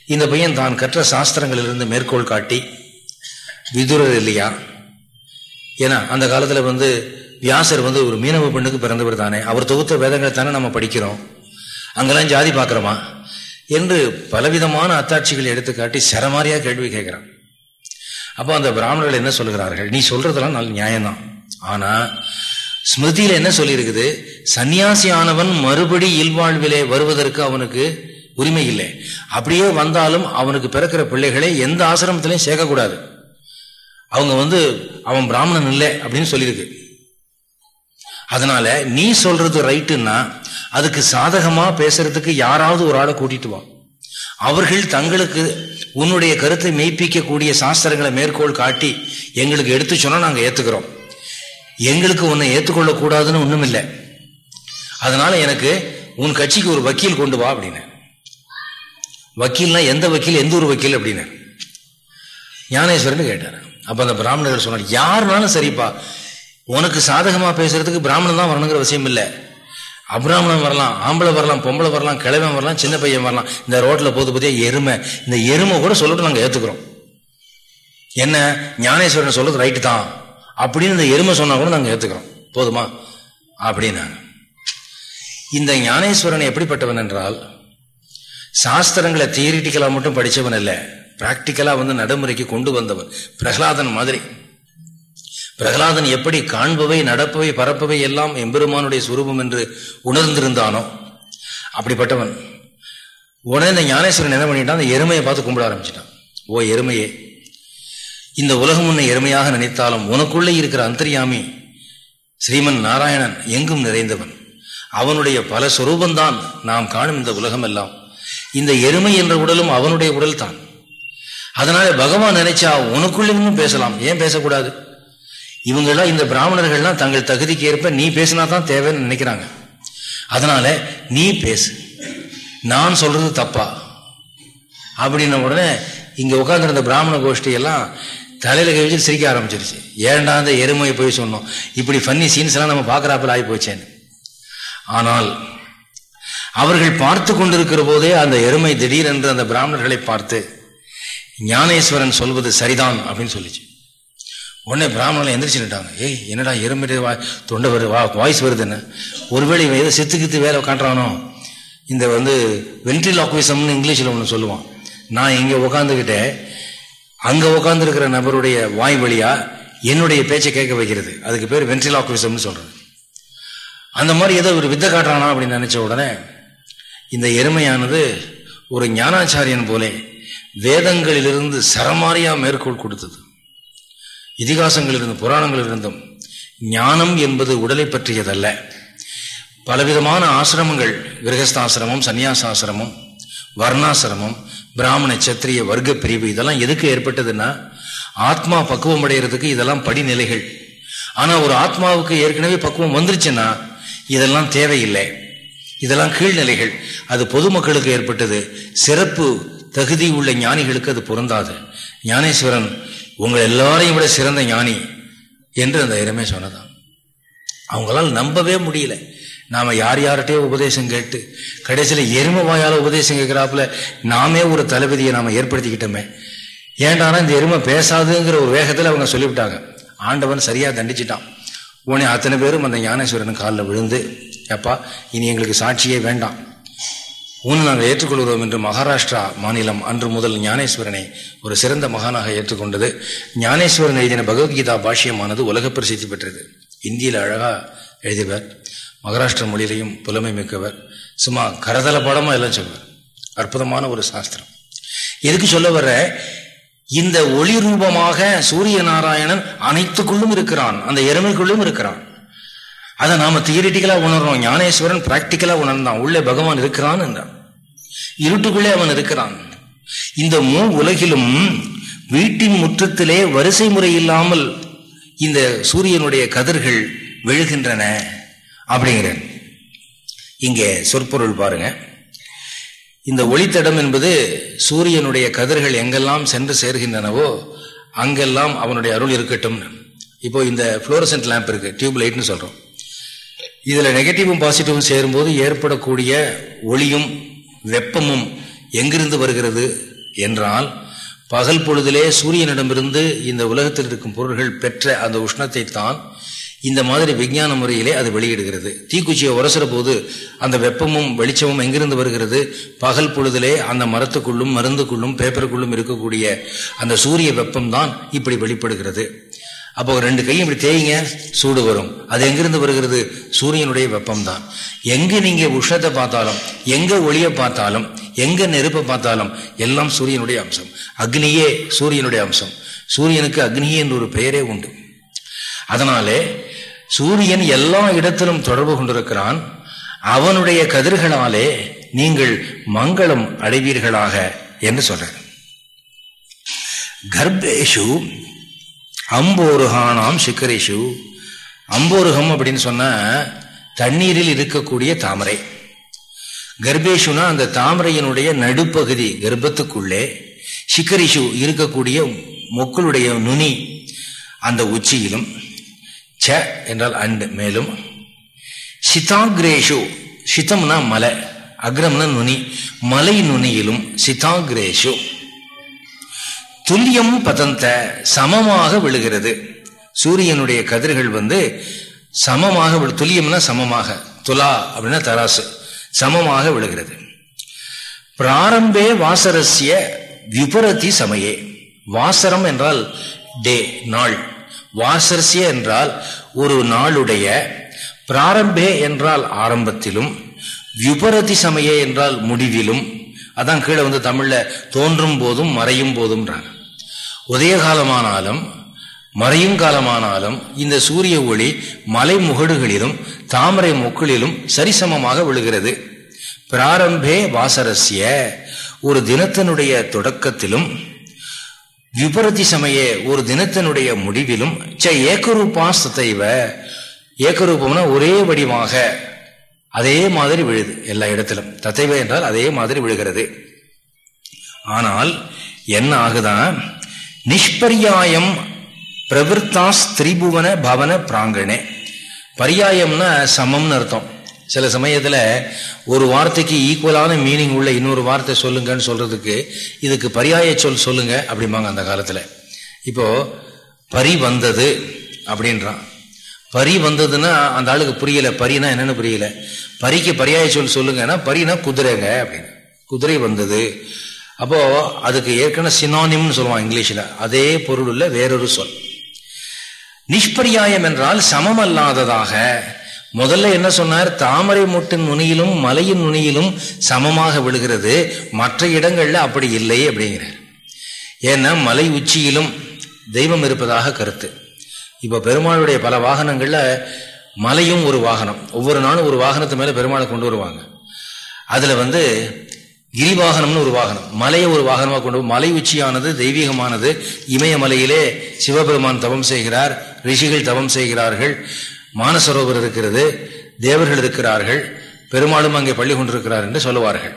இந்த பையன் தான் கற்ற சாஸ்திரங்களிலிருந்து மேற்கோள் காட்டி விதுரர் இல்லையா? ஏன்னா அந்த காலத்தில் வந்து வியாசர் வந்து ஒரு மீனவ பெண்ணுக்கு பிறந்தவர் தானே. அவர் தொகுத்த வேதங்களை தானே நம்ம படிக்கிறோம். அங்கெல்லாம் ஜாதி பார்க்குறோமா? என்று பலவிதமான அத்தாட்சிகளை எடுத்துக்காட்டி சரமாரியாக கேள்வி கேட்குறான். அப்போ அந்த பிராமணர்கள் என்ன சொல்லுகிறார்கள்? நீ சொல்றதெல்லாம் நல்ல நியாயம்தான். ஆனால் ஸ்மிருதியில் என்ன சொல்லியிருக்குது? சன்னியாசி ஆனவன் மறுபடி இல்வாழ்விலே வருவதற்கு அவனுக்கு உரிமை இல்லை. அப்படியே வந்தாலும் அவனுக்கு பிறக்கிற பிள்ளைகளை எந்த ஆசிரமத்திலையும் சேர்க்கக்கூடாது. அவங்க வந்து அவன் பிராமணன் இல்லை அப்படின்னு சொல்லியிருக்கு. அதனால நீ சொல்றது ரைட்டுன்னா அதுக்கு சாதகமா பேசுறதுக்கு யாராவது ஒரு ஆளை கூட்டிட்டு வா. அவர்கள் தங்களுக்கு உன்னுடைய கருத்தை மெய்ப்பிக்கக்கூடிய சாஸ்திரங்களை மேற்கோள் காட்டி எங்களுக்கு எடுத்து சொன்னா நாங்கள் ஏத்துக்கிறோம். எங்களுக்கு உன்னை ஏற்றுக்கொள்ளக்கூடாதுன்னு கூடாதுன்னு ஒண்ணும் இல்லை. அதனால எனக்கு உன் கட்சிக்கு ஒரு வக்கீல் கொண்டு வா அப்படின்னு. வக்கீல்னா எந்த வக்கீல் எந்த ஒரு வக்கீல் அப்படின்னு. ஞானேஸ்வரன் கேட்டார். அப்ப அந்த பிராமணர்கள் சொன்னார் யாருனாலும் சரிப்பா. உனக்கு சாதகமா பேசுறதுக்கு பிராமணன் தான் வரணுங்கிற விஷயம் இல்லை. அபிராமணன் வரலாம் ஆம்பளை வரலாம் பொம்பளை வரலாம் கிழவன் வரலாம் சின்ன பையன் வரலாம். இந்த ரோட்ல போது போதே எருமை இந்த எருமை கூட சொல்லிட்டு நாங்க ஏத்துக்கிறோம். என்ன? ஞானேஸ்வரன் சொல்றது ரைட்டு தான். அப்படின்னு இந்த எருமை சொன்னா கூட நாங்க ஏத்துக்கிறோம். போதுமா? அப்படின்னாங்க. இந்த ஞானேஸ்வரன் எப்படிப்பட்டவன் என்றால் சாஸ்திரங்களை தியரிட்டிக்கலா மட்டும் படிச்சவன் இல்லை பிராக்டிக்கலாக வந்து நடைமுறைக்கு கொண்டு வந்தவன். பிரகலாதன் மாதிரி. பிரகலாதன் எப்படி காண்பவை நடப்பவை பரப்பவை எல்லாம் எம்பெருமானுடைய சுரூபம் என்று உணர்ந்திருந்தானோ அப்படிப்பட்டவன். உடனே இந்த ஞானேஸ்வரன் என்ன பண்ணிட்டான்? அந்த எருமையை பார்த்து கும்பிட ஆரம்பிச்சிட்டான். ஓ எருமையே இந்த உலகம் உன்னை எருமையாக நினைத்தாலும் உனக்குள்ளே இருக்கிற அந்தரியாமி ஸ்ரீமன் நாராயணன் எங்கும் நிறைந்தவன். அவனுடைய பல சுரூபந்தான் நாம் காணும் இந்த உலகம் எல்லாம் இந்த எருமை என்ற உடலும் அவனுடைய உடல் தான் அதனால பகவான் நினைச்சா உனக்குள்ளிருந்தும் பேசலாம். ஏன் பேசக்கூடாது? இவங்கெல்லாம் இந்த பிராமணர்கள்லாம் தங்கள் தகுதிக்கு ஏற்ப நீ பேசினா தான் தேவைன்னு நினைக்கிறாங்க. அதனால நீ பேசு. நான் சொல்றது தப்பா? அப்படின்ன உடனே இங்க உட்காந்துருந்த பிராமண கோஷ்டி எல்லாம் தலையில கழிச்சு சிரிக்க ஆரம்பிச்சிருச்சு. ஏண்டா அந்த எருமையை போய் சொன்னோம்? இப்படி ஃபன்னி சீன்ஸ் எல்லாம் நம்ம பார்க்கறாப்பில் ஆகி போச்சேன்னு. ஆனால் அவர்கள் பார்த்து கொண்டிருக்கிற போதே அந்த எருமை திடீரென்று அந்த பிராமணர்களை பார்த்து ஞானேஸ்வரன் சொல்வது சரிதான் அப்படின்னு சொல்லிச்சு. உடனே பிராமணன் எந்திரிச்சுட்டாங்க ஏய் என்னடா எருமை வா தொண்டை வருது வா வாய்ஸ் வருதுன்னு. ஒருவேளை இவன் ஏதோ செத்து கித்து வேலை காட்டுறானோ இந்த வந்து வென்ட்ரிலாக்விசம்னு இங்கிலீஷில் ஒன்று சொல்லுவான். நான் இங்கே உட்காந்துக்கிட்டே அங்கே உட்காந்துருக்கிற நபருடைய வாய் வழியாக என்னுடைய பேச்சை கேட்க வைக்கிறது. அதுக்கு பேர் வென்ட்ரிலாக்விசம்னு சொல்கிறது அந்த மாதிரி ஏதோ ஒரு வித்தை காட்டுறானா அப்படின்னு நினச்ச உடனே இந்த எருமையானது ஒரு ஞானாச்சாரியன் போலே வேதங்களிலிருந்து சரமாரியா மேற்கோள் கொடுத்தது. இதிகாசங்களிலிருந்து புராணங்களிலிருந்தும் ஞானம் என்பது உடலை பற்றியதல்ல. பலவிதமான ஆசிரமங்கள் கிரகஸ்தாசிரமம் சன்னியாசாசிரமம் வர்ணாசிரமம் பிராமண சத்திரிய வர்க்க பிரிவு இதெல்லாம் எதுக்கு ஏற்பட்டதுன்னா ஆத்மா பக்குவம் அடைகிறதுக்கு இதெல்லாம் படிநிலைகள். ஆனால் ஒரு ஆத்மாவுக்கு ஏற்கனவே பக்குவம் வந்துருச்சுன்னா இதெல்லாம் தேவையில்லை. இதெல்லாம் கீழ்நிலைகள். அது பொதுமக்களுக்கு ஏற்பட்டது. சிறப்பு தகுதி உள்ள ஞானிகளுக்கு அது பொருந்தாது. ஞானேஸ்வரன் உங்கள் எல்லாரையும் விட சிறந்த ஞானி என்று அந்த இடமே சொன்னதான் அவங்களால் நம்பவே முடியல. நாம யார் யார்கிட்டயோ உபதேசம் கேட்டு கடைசியில் எரும வாயால் உபதேசம் கேட்கிறாப்புல நாமே ஒரு தளபதியை நாம ஏற்படுத்திக்கிட்டோமே. ஏண்டானா இந்த எருமை பேசாதுங்கிற ஒரு வேகத்தில் அவங்க சொல்லிவிட்டாங்க. ஆண்டவன் சரியாக தண்டிச்சிட்டான். உடனே அத்தனை பேரும் அந்த ஞானேஸ்வரன் காலில் விழுந்து எப்பா இனி எங்களுக்கு சாட்சியே வேண்டாம். உன் நாங்கள் ஏற்றுக்கொள்கிறோம் என்று மகாராஷ்டிரா மாநிலம் அன்று முதல் ஞானேஸ்வரனை ஒரு சிறந்த மகானாக ஏற்றுக்கொண்டது. ஞானேஸ்வரன் எழுதின பகவத்கீதா பாஷ்யமானது உலக பிரசித்தி பெற்றது. இந்தியில் அழகா எழுதியவர். மகாராஷ்டிர மொழியிலையும் புலமை மிக்கவர். சும்மா கரதல படமா எல்லாம் சொல்வார். அற்புதமான ஒரு சாஸ்திரம். எதுக்கு சொல்ல வர்ற? இந்த ஒளி ரூபமாக சூரிய நாராயணன் அனைத்துக்குள்ளும் இருக்கிறான். அந்த எருமைக்குள்ளும் இருக்கிறான். அதை நாம தியரிட்டிக்கலா உணர்றோம். ஞானேஸ்வரன் பிராக்டிக்கலா உணர்ந்தான். உள்ளே பகவான் இருக்கிறான் என்றான். இருட்டுக்குள்ளே அவன் இருக்கிறான். இந்த மூ உலகிலும் வீட்டின் முற்றத்திலே வரிசை முறை இல்லாமல் இந்த சூரியனுடைய கதிர்கள் விழுகின்றன அப்படிங்கிற இங்கே சொற்பொருள் பாருங்க. இந்த ஒளித்தடம் என்பது சூரியனுடைய கதிர்கள் எங்கெல்லாம் சென்று சேர்கின்றனவோ அங்கெல்லாம் அவனுடைய அருள் இருக்கட்டும். இப்போ இந்த புளோரசன்ட் லேம்ப் இருக்கு. டியூப் லைட்னு சொல்றோம். இதில் நெகட்டிவும் பாசிட்டிவும் சேரும்போது ஏற்படக்கூடிய ஒளியும் வெப்பமும் எங்கிருந்து வருகிறது என்றால் பகல் பொழுதிலே சூரியனிடமிருந்து இந்த உலகத்தில் இருக்கும் பொருள்கள் பெற்ற அந்த உஷ்ணத்தை தான் இந்த மாதிரி விஞ்ஞான முறையிலே அது வெளியிடுகிறது. தீக்குச்சியை உரசுற போது அந்த வெப்பமும் வெளிச்சமும் எங்கிருந்து வருகிறது? பகல் பொழுதிலே அந்த மரத்துக்குள்ளும் மருந்துக்குள்ளும் பேப்பருக்குள்ளும் இருக்கக்கூடிய அந்த சூரிய வெப்பம் தான் இப்படி வெளிப்படுகிறது. அப்போ ரெண்டு கையும் இப்படி தேய்ங்க சூடு வரும். அது எங்கிருந்து வருகிறது? சூரியனுடைய வெப்பம் தான் எங்க நீங்க உஷ்ணத்தை பார்த்தாலும் எங்க ஒளியை பார்த்தாலும் எங்க நெருப்பை பார்த்தாலும் எல்லாம் சூரியனுடைய அம்சம். அக்னியே சூரியனுடைய அம்சம். சூரியனுக்கு அக்னியே என்று ஒரு பெயரே உண்டு. அதனாலே சூரியன் எல்லா இடத்திலும் தொடர்பு கொண்டிருக்கிறான். அவனுடைய கதிர்களாலே நீங்கள் மங்களம் அடைவீர்களாக என்று சொல்றேன் கர்ப்பேஷு அம்போருகானாம் சிக்கரிஷு. அம்போருகம் அப்படின்னு சொன்ன தண்ணீரில் இருக்கக்கூடிய தாமரை. கர்ப்பேஷுனா அந்த தாமரையினுடைய நடுப்பகுதி கர்ப்பத்துக்குள்ளே சிக்கரிஷு இருக்கக்கூடிய மொக்களுடைய நுனி அந்த உச்சியிலும் ச என்றால் அண்டு மேலும். சிதாகிரேஷு சித்தம்னா மலை அக்ரம்னா நுனி மலை நுனியிலும் சிதாகிரேஷு. துல்லியம் பதந்த சமமாக விழுகிறது. சூரியனுடைய கதிர்கள் வந்து சமமாக துல்லியம்னா சமமாக துலா அப்படின்னா தராசு சமமாக விழுகிறது. பிராரம்பே வாசரஸ்ய விபரதி சமயே. வாசரம் என்றால் டே நாள். வாசரசிய என்றால் ஒரு நாளுடைய பிராரம்பே என்றால் ஆரம்பத்திலும் விபரதி சமய என்றால் முடிவிலும். அதான் கீழே வந்து தமிழ்ல தோன்றும் போதும் மறையும் போதும்ன்றாங்க. உதய காலமானாலும் மறையும் காலமானாலும் இந்த சூரிய ஒளி மலை முகடுகளிலும் தாமரை மொக்களிலும் சரிசமமாக விழுகிறது. பிராரம்பே வாசரஸ்ய ஒரு தினத்தினுடைய தொடக்கத்திலும் விபரதி சமய ஒரு தினத்தினுடைய முடிவிலும் ச ஏக்கரூபா சத்தைவ ஏக்கரூபம்னா ஒரே வடிவாக அதே மாதிரி விழுது எல்லா இடத்திலும். தத்தைவ என்றால் அதே மாதிரி விழுகிறது. ஆனால் என்ன ஆகுதான்? நிஷ்பரியாயம் பிரவிற்த்தாஸ் திரிபுவன பவன பிராங்கணே பரியாயம்னா சமம்னு அர்த்தம். சில சமயத்தில் ஒரு வார்த்தைக்கு ஈக்குவலான மீனிங் உள்ள இன்னொரு வார்த்தை சொல்லுங்கன்னு சொல்றதுக்கு இதுக்கு பரியாய சொல் சொல்லுங்க அப்படிம்பாங்க அந்த காலத்தில். இப்போ பரி வந்தது அப்படின்றான். பரி வந்ததுன்னா அந்த ஆளுக்கு புரியல. பரினா என்னன்னு புரியல. பரிக்கு பரியாய சொல் சொல்லுங்கன்னா பரினா குதிரைங்க அப்படின்னு. குதிரை வந்தது. அப்போ அதுக்கு ஏற்கனவே சினானிம்னு சொல்லுவான் இங்கிலீஷ்ல. அதே பொருள் உள்ள வேறொரு சொல். நிஷ்பரியாயம் என்றால் சமம் அல்லாததாக முதல்ல என்ன சொன்னார்? தாமரை முட்டின் நுனியிலும் மலையின் நுனியிலும் சமமாக விழுகிறது. மற்ற இடங்கள்ல அப்படி இல்லை அப்படிங்கிறார். ஏன்னா மலை உச்சியிலும் தெய்வம் இருப்பதாக கருத்து. இப்போ பெருமாளுடைய பல வாகனங்கள்ல மலையும் ஒரு வாகனம். ஒவ்வொரு நாளும் ஒரு வாகனத்து மேல பெருமாளை கொண்டு வருவாங்க. அதுல வந்து கிரிவாகனம்னு ஒரு வாகனம். மலையை ஒரு வாகனமாக கொண்டு மலை உச்சியானது தெய்வீகமானது இமயமலையிலே சிவபெருமான் தவம் செய்கிறார் ரிஷிகள் தவம் செய்கிறார்கள் மானசரோவர் இருக்கிறது தேவர்கள் இருக்கிறார்கள் பெருமாளும் அங்கே பள்ளி கொண்டிருக்கிறார் என்று சொல்லுவார்கள்.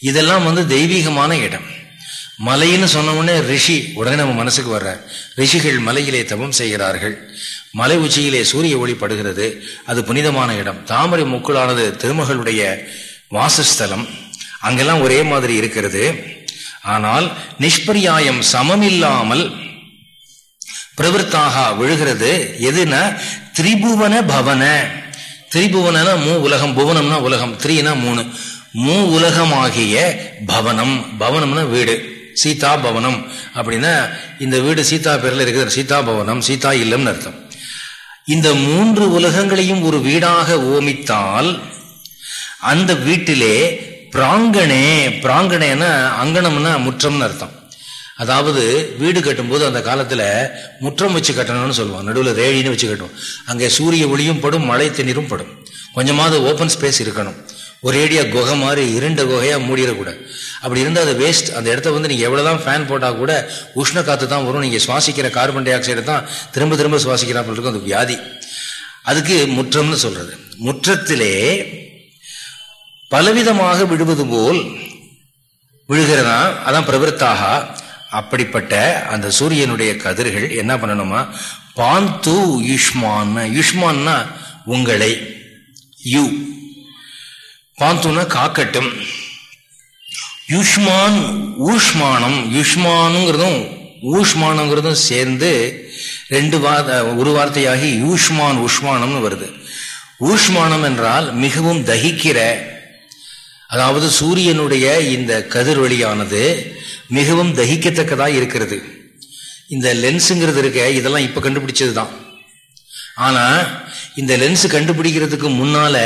இதெல்லாம் வந்து தெய்வீகமான இடம். மலைன்னு சொன்ன உடனே ரிஷி உடனே நம்ம மனசுக்கு வர்ற ரிஷிகள் மலையிலே தவம் செய்கிறார்கள். மலை உச்சியிலே சூரிய ஒளி படுகிறது. அது புனிதமான இடம். தாமரை முக்குளானது திருமகளுடைய வாசஸ்தலம். அங்கெல்லாம் ஒரே மாதிரி இருக்கிறது. ஆனால் நிஷ்பரியாயம் சமமில்லாமல் பிரவருத்தாக விழுகிறது. எதுனா? திரிபுவன பவன. திரிபுவனா மூ உலகம் புவனம்னா உலகம். த்ரீனா மூணு. மூ உலகமாகிய பவனம். பவனம்னா வீடு. சீதா பவனம். அப்படின்னா இந்த வீடு சீதா பேர்ல இருக்கிற சீதா பவனம் சீதா இல்லம்னு அர்த்தம். இந்த மூன்று உலகங்களையும் ஒரு வீடாக ஓமித்தால் அந்த வீட்டிலே பிராங்கணே பிராங்கணேனா அங்கனம்னா முற்றம்னு அர்த்தம். அதாவது வீடு கட்டும்போது அந்த காலத்தில் முற்றம் வச்சு கட்டணும்னு சொல்லுவாங்க. நடுவில் ரேழின்னு வச்சு கட்டுவோம். அங்கே சூரிய ஒளியும் படும் மழை தண்ணீரும் படும். கொஞ்சமாவது ஓப்பன் ஸ்பேஸ் இருக்கணும். ஒரு ஏடியா குகை மாதிரி இருண்ட குகையாக மூடிடக்கூடாது. அப்படி இருந்தால் அது வேஸ்ட் அந்த இடத்த வந்து நீங்கள் எவ்வளோ தான் ஃபேன் போட்டால் கூட உஷ்ண காற்று தான் வரும். நீங்கள் சுவாசிக்கிற கார்பன் டை ஆக்சைடு தான் திரும்ப திரும்ப சுவாசிக்கிறாப்புல இருக்கும். அது வியாதி. அதுக்கு முற்றம்னு சொல்கிறது முற்றத்திலே பலவிதமாக விடுவது போல் விழுகிறதா? அதான் பிரவருத்தாக அப்படிப்பட்ட அந்த சூரியனுடைய கதிர்கள் என்ன பண்ணணுமா? பாந்து யுஷ்மான். யுஷ்மான்னா உங்களை. யூ. பாந்துனா காக்கட்டும். யுஷ்மான் ஊஷ்மானம். யுஷ்மானுங்கிறதும் ஊஷ்மானங்கிறதும் சேர்ந்து ரெண்டு வார்த்தை ஒரு வார்த்தையாகி யூஷ்மான் உஷ்மானம்னு வருது. ஊஷ்மானம் என்றால் மிகவும் தகிக்கிற அதாவது சூரியனுடைய இந்த கதிர்வெளியானது மிகவும் தகிக்கத்தக்கதாக இருக்கிறது. இந்த லென்ஸுங்கிறது இருக்க இதெல்லாம் இப்போ கண்டுபிடிச்சது தான் ஆனால் இந்த லென்ஸ் கண்டுபிடிக்கிறதுக்கு முன்னால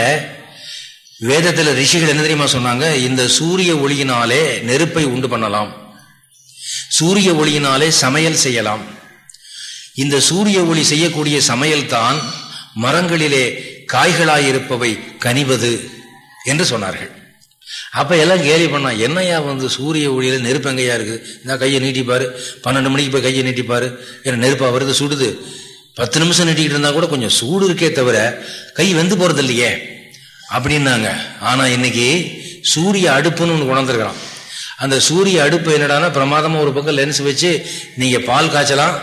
வேதத்தில் ரிஷிகள் என்ன தெரியுமா சொன்னாங்க? இந்த சூரிய ஒளியினாலே நெருப்பை உண்டு பண்ணலாம். சூரிய ஒளியினாலே சமையல் செய்யலாம். இந்த சூரிய ஒளி செய்யக்கூடிய சமையல் தான் மரங்களிலே காய்களாயிருப்பவை கனிவது என்று சொன்னார்கள். அப்ப எல்லாம் கேலி பண்ணான் என்னையா வந்து சூரிய ஒளியில நெருப்பு எங்கையா இருக்கு? இந்த கையை நீட்டிப்பாரு. பன்னெண்டு மணிக்கு போய் கையை நீட்டிப்பாரு. ஏன்னா நெருப்பா வருது சுடுது. பத்து நிமிஷம் நீட்டிக்கிட்டு இருந்தா கூட கொஞ்சம் சூடு இருக்கே தவிர கை வெந்து போறது இல்லையே. அப்படின்னாங்க. ஆனா இன்னைக்கு சூரிய அடுப்புன்னு ஒன்று உணர்ந்துருக்கிறான் அந்த சூரிய அடுப்பு என்னடானா பிரமாதமா ஒரு பக்கம் லென்ஸ் வச்சு நீங்க பால் காய்ச்சலாம்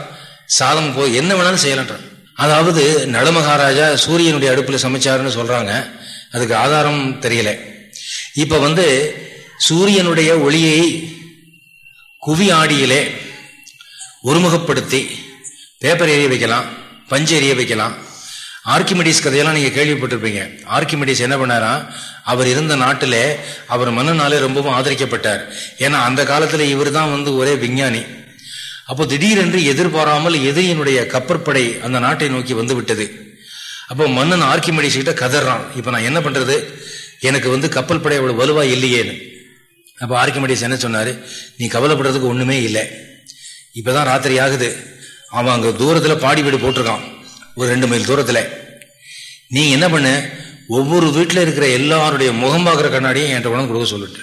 சாதம் போய் என்ன வேணாலும் செய்யலான்றான் அதாவது நலமகாராஜா சூரியனுடைய அடுப்புல சமைச்சாருன்னு சொல்றாங்க. அதுக்கு ஆதாரம் தெரியலை. இப்போ வந்து சூரியனுடைய ஒளியை குவி ஆடியிலே ஒருமுகப்படுத்தி பேப்பர் எரிய வைக்கலாம் பஞ்சு எரிய வைக்கலாம். ஆர்கிமெடிஸ் கதையெல்லாம் நீங்கள் கேள்விப்பட்டிருப்பீங்க. ஆர்கிமெடிஸ் என்ன பண்ணாரா? அவர் இருந்த நாட்டில் அவர் மன்னனாலே ரொம்பவும் ஆதரிக்கப்பட்டார். ஏன்னா அந்த காலத்தில் இவர் தான் வந்து ஒரே விஞ்ஞானி. அப்போ திடீரென்று எதிர்பாராமல் எதிரியினுடைய கப்பற்படை அந்த நாட்டை நோக்கி வந்து விட்டது. அப்போ மன்னன் ஆர்கிமெடிஸ் கிட்ட கதறான். இப்போ நான் என்ன பண்ணுறது எனக்கு வந்து கப்பல் படை அவ்வளவு வலுவா இல்லையேன்னு. அப்போ ஆர்கிமெடிஸ் என்ன சொன்னாரு? நீ கவலைப்படுறதுக்கு ஒண்ணுமே இல்லை. இப்பதான் ராத்திரி ஆகுது. அவன் அங்க தூரத்துல பாடி வீடு போட்டிருக்கான். ஒரு ரெண்டு மைல் தூரத்துல. நீ என்ன பண்ண? ஒவ்வொரு வீட்டில் இருக்கிற எல்லாருடைய முகம் பார்க்குற கண்ணாடியும் என்கிட்ட உடம்பு கொடுக்க சொல்லிட்டு.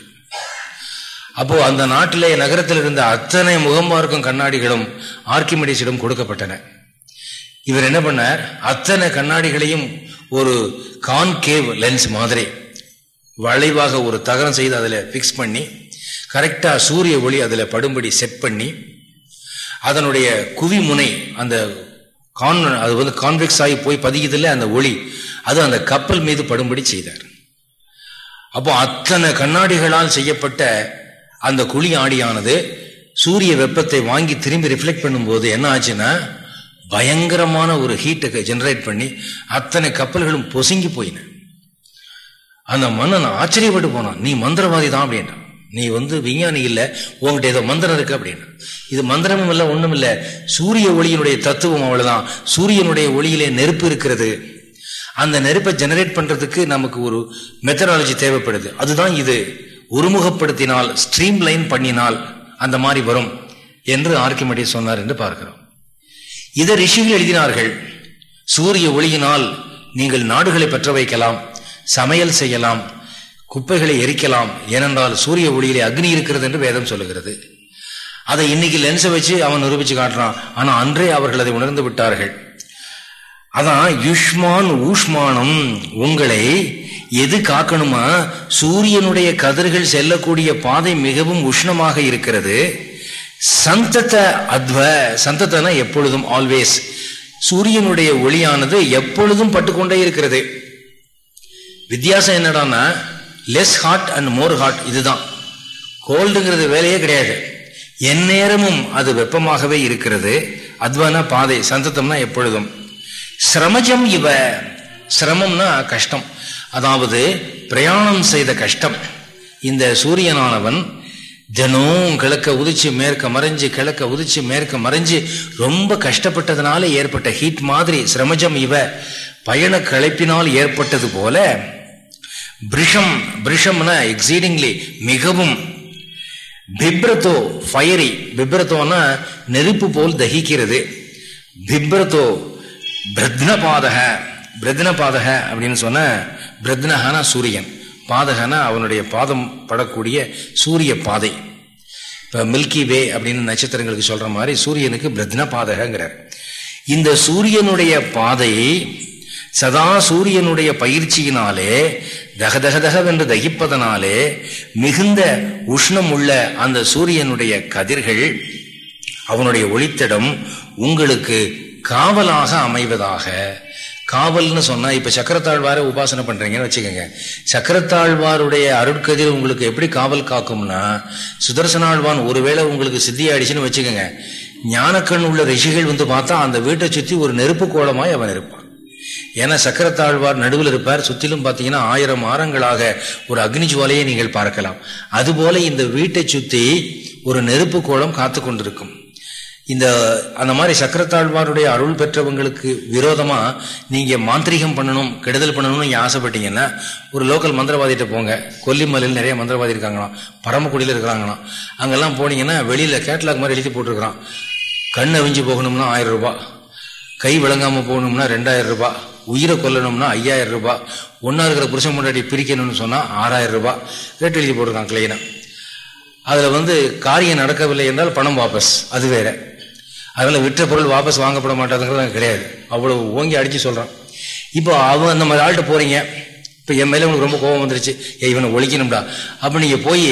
அப்போது அந்த நாட்டிலே நகரத்தில் இருந்த அத்தனை முகம் பார்க்கும் கண்ணாடிகளும் ஆர்கிமெடிஸிடம் கொடுக்கப்பட்டன. இவர் என்ன பண்ணார்? அத்தனை கண்ணாடிகளையும் ஒரு கான்கேவ் லென்ஸ் மாதிரி வளைவாக ஒரு தகரம் செய்து அதில் ஃபிக்ஸ் பண்ணி கரெக்டாக சூரிய ஒளி அதில் படும்படி செட் பண்ணி அதனுடைய குவி முனை அந்த கான் அது வந்து கான்வெக்ஸ் ஆகி போய் பதிக்குதில்ல அந்த ஒளி அது அந்த கப்பல் மீது படும்படி செய்தார். அப்போ அத்தனை கண்ணாடிகளால் செய்யப்பட்ட அந்த குழி ஆடியானது சூரிய வெப்பத்தை வாங்கி திரும்பி ரிஃப்ளெக்ட் பண்ணும்போது என்ன ஆச்சுன்னா பயங்கரமான ஒரு ஹீட்டை ஜெனரேட் பண்ணி அத்தனை கப்பல்களும் பொசுங்கி போயின. அந்த மன்னன் ஆச்சரியப்பட்டு போனான் நீ மந்திரவாதி தான் அப்படின்னா. நீ வந்து விஞ்ஞானி இல்லை உங்ககிட்ட ஏதோ மந்திரம் இருக்கு அப்படின்னு. இது மந்திரமும் இல்லை ஒன்றும் இல்லை. சூரிய ஒளியினுடைய தத்துவம் அவ்வளோதான் சூரியனுடைய ஒளியிலே நெருப்பு இருக்கிறது. அந்த நெருப்பை ஜெனரேட் பண்ணுறதுக்கு நமக்கு ஒரு மெத்தடாலஜி தேவைப்படுது. அதுதான் இது. ஒருமுகப்படுத்தினால் ஸ்ட்ரீம் லைன் பண்ணினால் அந்த மாதிரி வரும் என்று ஆர்கிமெடி சொன்னார் என்று பார்க்கிறோம். இதை ரிஷிகள் எழுதினார்கள். சூரிய ஒளியினால் நீங்கள் நாடுகளை பெற்ற வைக்கலாம். சமையல் செய்யலாம் குப்பைகளை எரிக்கலாம் ஏனென்றால் சூரிய ஒளியிலே அக்னி இருக்கிறது என்று வேதம் சொல்லுகிறது. அதை இன்னைக்கு லென்ஸை வச்சு அவன் நிரூபிச்சு காட்டுறான். ஆனா அன்றே அவர்கள் அதை உணர்ந்து விட்டார்கள். அதான் யுஷ்மான் ஊஷ்மானம் உங்களை எது காக்கணுமா? சூரியனுடைய கதிர்கள் செல்லக்கூடிய பாதை மிகவும் உஷ்ணமாக இருக்கிறது. சந்தத்த அத்வ சந்தத்தன எப்பொழுதும் ஆல்வேஸ் சூரியனுடைய ஒளியானது எப்பொழுதும் பட்டுக்கொண்டே இருக்கிறது. வித்தியாசம் என்னடான்னா less hot and more hot இதுதான். கோல்டுங்கிறது வேலையே கிடையாது. எந்நேரமும் அது வெப்பமாகவே இருக்கிறது. அத்வான பாதை சந்தத்தம்னா எப்பொழுதும். சிரமஜம் இவ சிரமம்னா கஷ்டம். அதாவது பிரயாணம் செய்த கஷ்டம். இந்த சூரியனானவன் தினம் கிழக்க உதிச்சு மேற்க மறைஞ்சு கிழக்க உதிச்சு மேற்க மறைஞ்சு ரொம்ப கஷ்டப்பட்டதுனால ஏற்பட்ட ஹீட் மாதிரி சிரமஜம் இவ பயண களைப்பினால் ஏற்பட்டது போல பிரிஷம் பிரிஷம்னா எக்ஸீடிங்லி மிகவும் பிப்ரதோ ஃபயரி பிப்ரத்தோனா நெருப்பு போல் தகிக்கிறது பிப்ரதோ பிரத்ன பாதக பிரத்ன பாதக அப்படின்னு சொன்ன பிரத்னஹானா சூரியன் பாதகனா அவனுடைய பாதம் படக்கூடிய சூரிய பாதை இப்போ மில்கி வே அப்படின்னு நட்சத்திரங்களுக்கு சொல்ற மாதிரி சூரியனுக்கு பிரத்ன பாதகங்கிறார் இந்த சூரியனுடைய பாதையை சதா சூரியனுடைய பயிற்சியினாலே தகதகதகவென்று தகிப்பதனாலே மிகுந்த உஷ்ணம் உள்ள அந்த சூரியனுடைய கதிர்கள் அவனுடைய ஒளித்தடம் உங்களுக்கு காவலாக அமைவதாக. காவல்னு சொன்னா இப்ப சக்கரத்தாழ்வாரை உபாசனை பண்றீங்கன்னு வச்சுக்கோங்க. சக்கரத்தாழ்வாருடைய அருட்கதிர் உங்களுக்கு எப்படி காவல் காக்கும்னா சுதர்சனாழ்வான் ஒருவேளை உங்களுக்கு சித்தி ஆயிடுச்சுன்னு வச்சுக்கோங்க. ஞானக்கண் உள்ள ரிஷிகள் வந்து பார்த்தா அந்த வீட்டை சுத்தி ஒரு நெருப்பு கோலமாய் அவன் இருப்பான். ஏன்னா சக்கரத்தாழ்வார் நடுவில் இருப்பார். சுத்திலும் பார்த்தீங்கன்னா ஆயிரம் ஆரங்களாக ஒரு அக்னி ஜுவாலையை நீங்கள் பார்க்கலாம். அதுபோல இந்த வீட்டை சுத்தி ஒரு நெருப்பு கோலம் காத்து கொண்டிருக்கும். இந்த அந்த மாதிரி சக்கரத்தாழ்வாருடைய அருள் பெற்றவங்களுக்கு விரோதமா நீங்க மாந்திரிகம் பண்ணணும் கெடுதல் பண்ணணும்னு நீங்க ஆசைப்பட்டீங்கன்னா ஒரு லோக்கல் மந்திரவாதிகிட்ட போங்க. கொல்லிமலையில் நிறைய மந்திரவாதி இருக்காங்களாம். பரமக்குடியில் இருக்கிறாங்களாம். அங்கெல்லாம் போனீங்கன்னா வெளியில கேட்லாக் மாதிரி எழுதி போட்டிருக்கிறான். கண் அவிஞ்சு போகணும்னா ஆயிரம் ரூபாய். கை விளங்காம போகணும்னா ரெண்டாயிரம் ரூபாய் உயிரை கொல்லணும்னா ஐயாயிரம் ரூபாய் ஒன்னா இருக்கிற புருஷன் முன்னாடி பிரிக்கணும்னு சொன்னா ஆறாயிரம் ரூபாய் ரேட் எழுதி போட்டிருக்கான் கிளைனா அதுல வந்து காரியம் நடக்கவில்லை என்றால் பணம் வாபஸ் அது வேற. அதனால விற்ற பொருள் வாபஸ் வாங்கப்பட மாட்டாதுங்கிறது கிடையாது. அவ்வளவு ஓங்கி அடிச்சு சொல்றான். இப்போ அவன் அந்த மாதிரி ஆள்கிட்ட போறீங்க. இப்போ என் மேலே உனக்கு ரொம்ப கோபம் வந்துருச்சு. ஏ இவனை ஒழிக்கணும்டா. அப்போ நீங்கள் போய்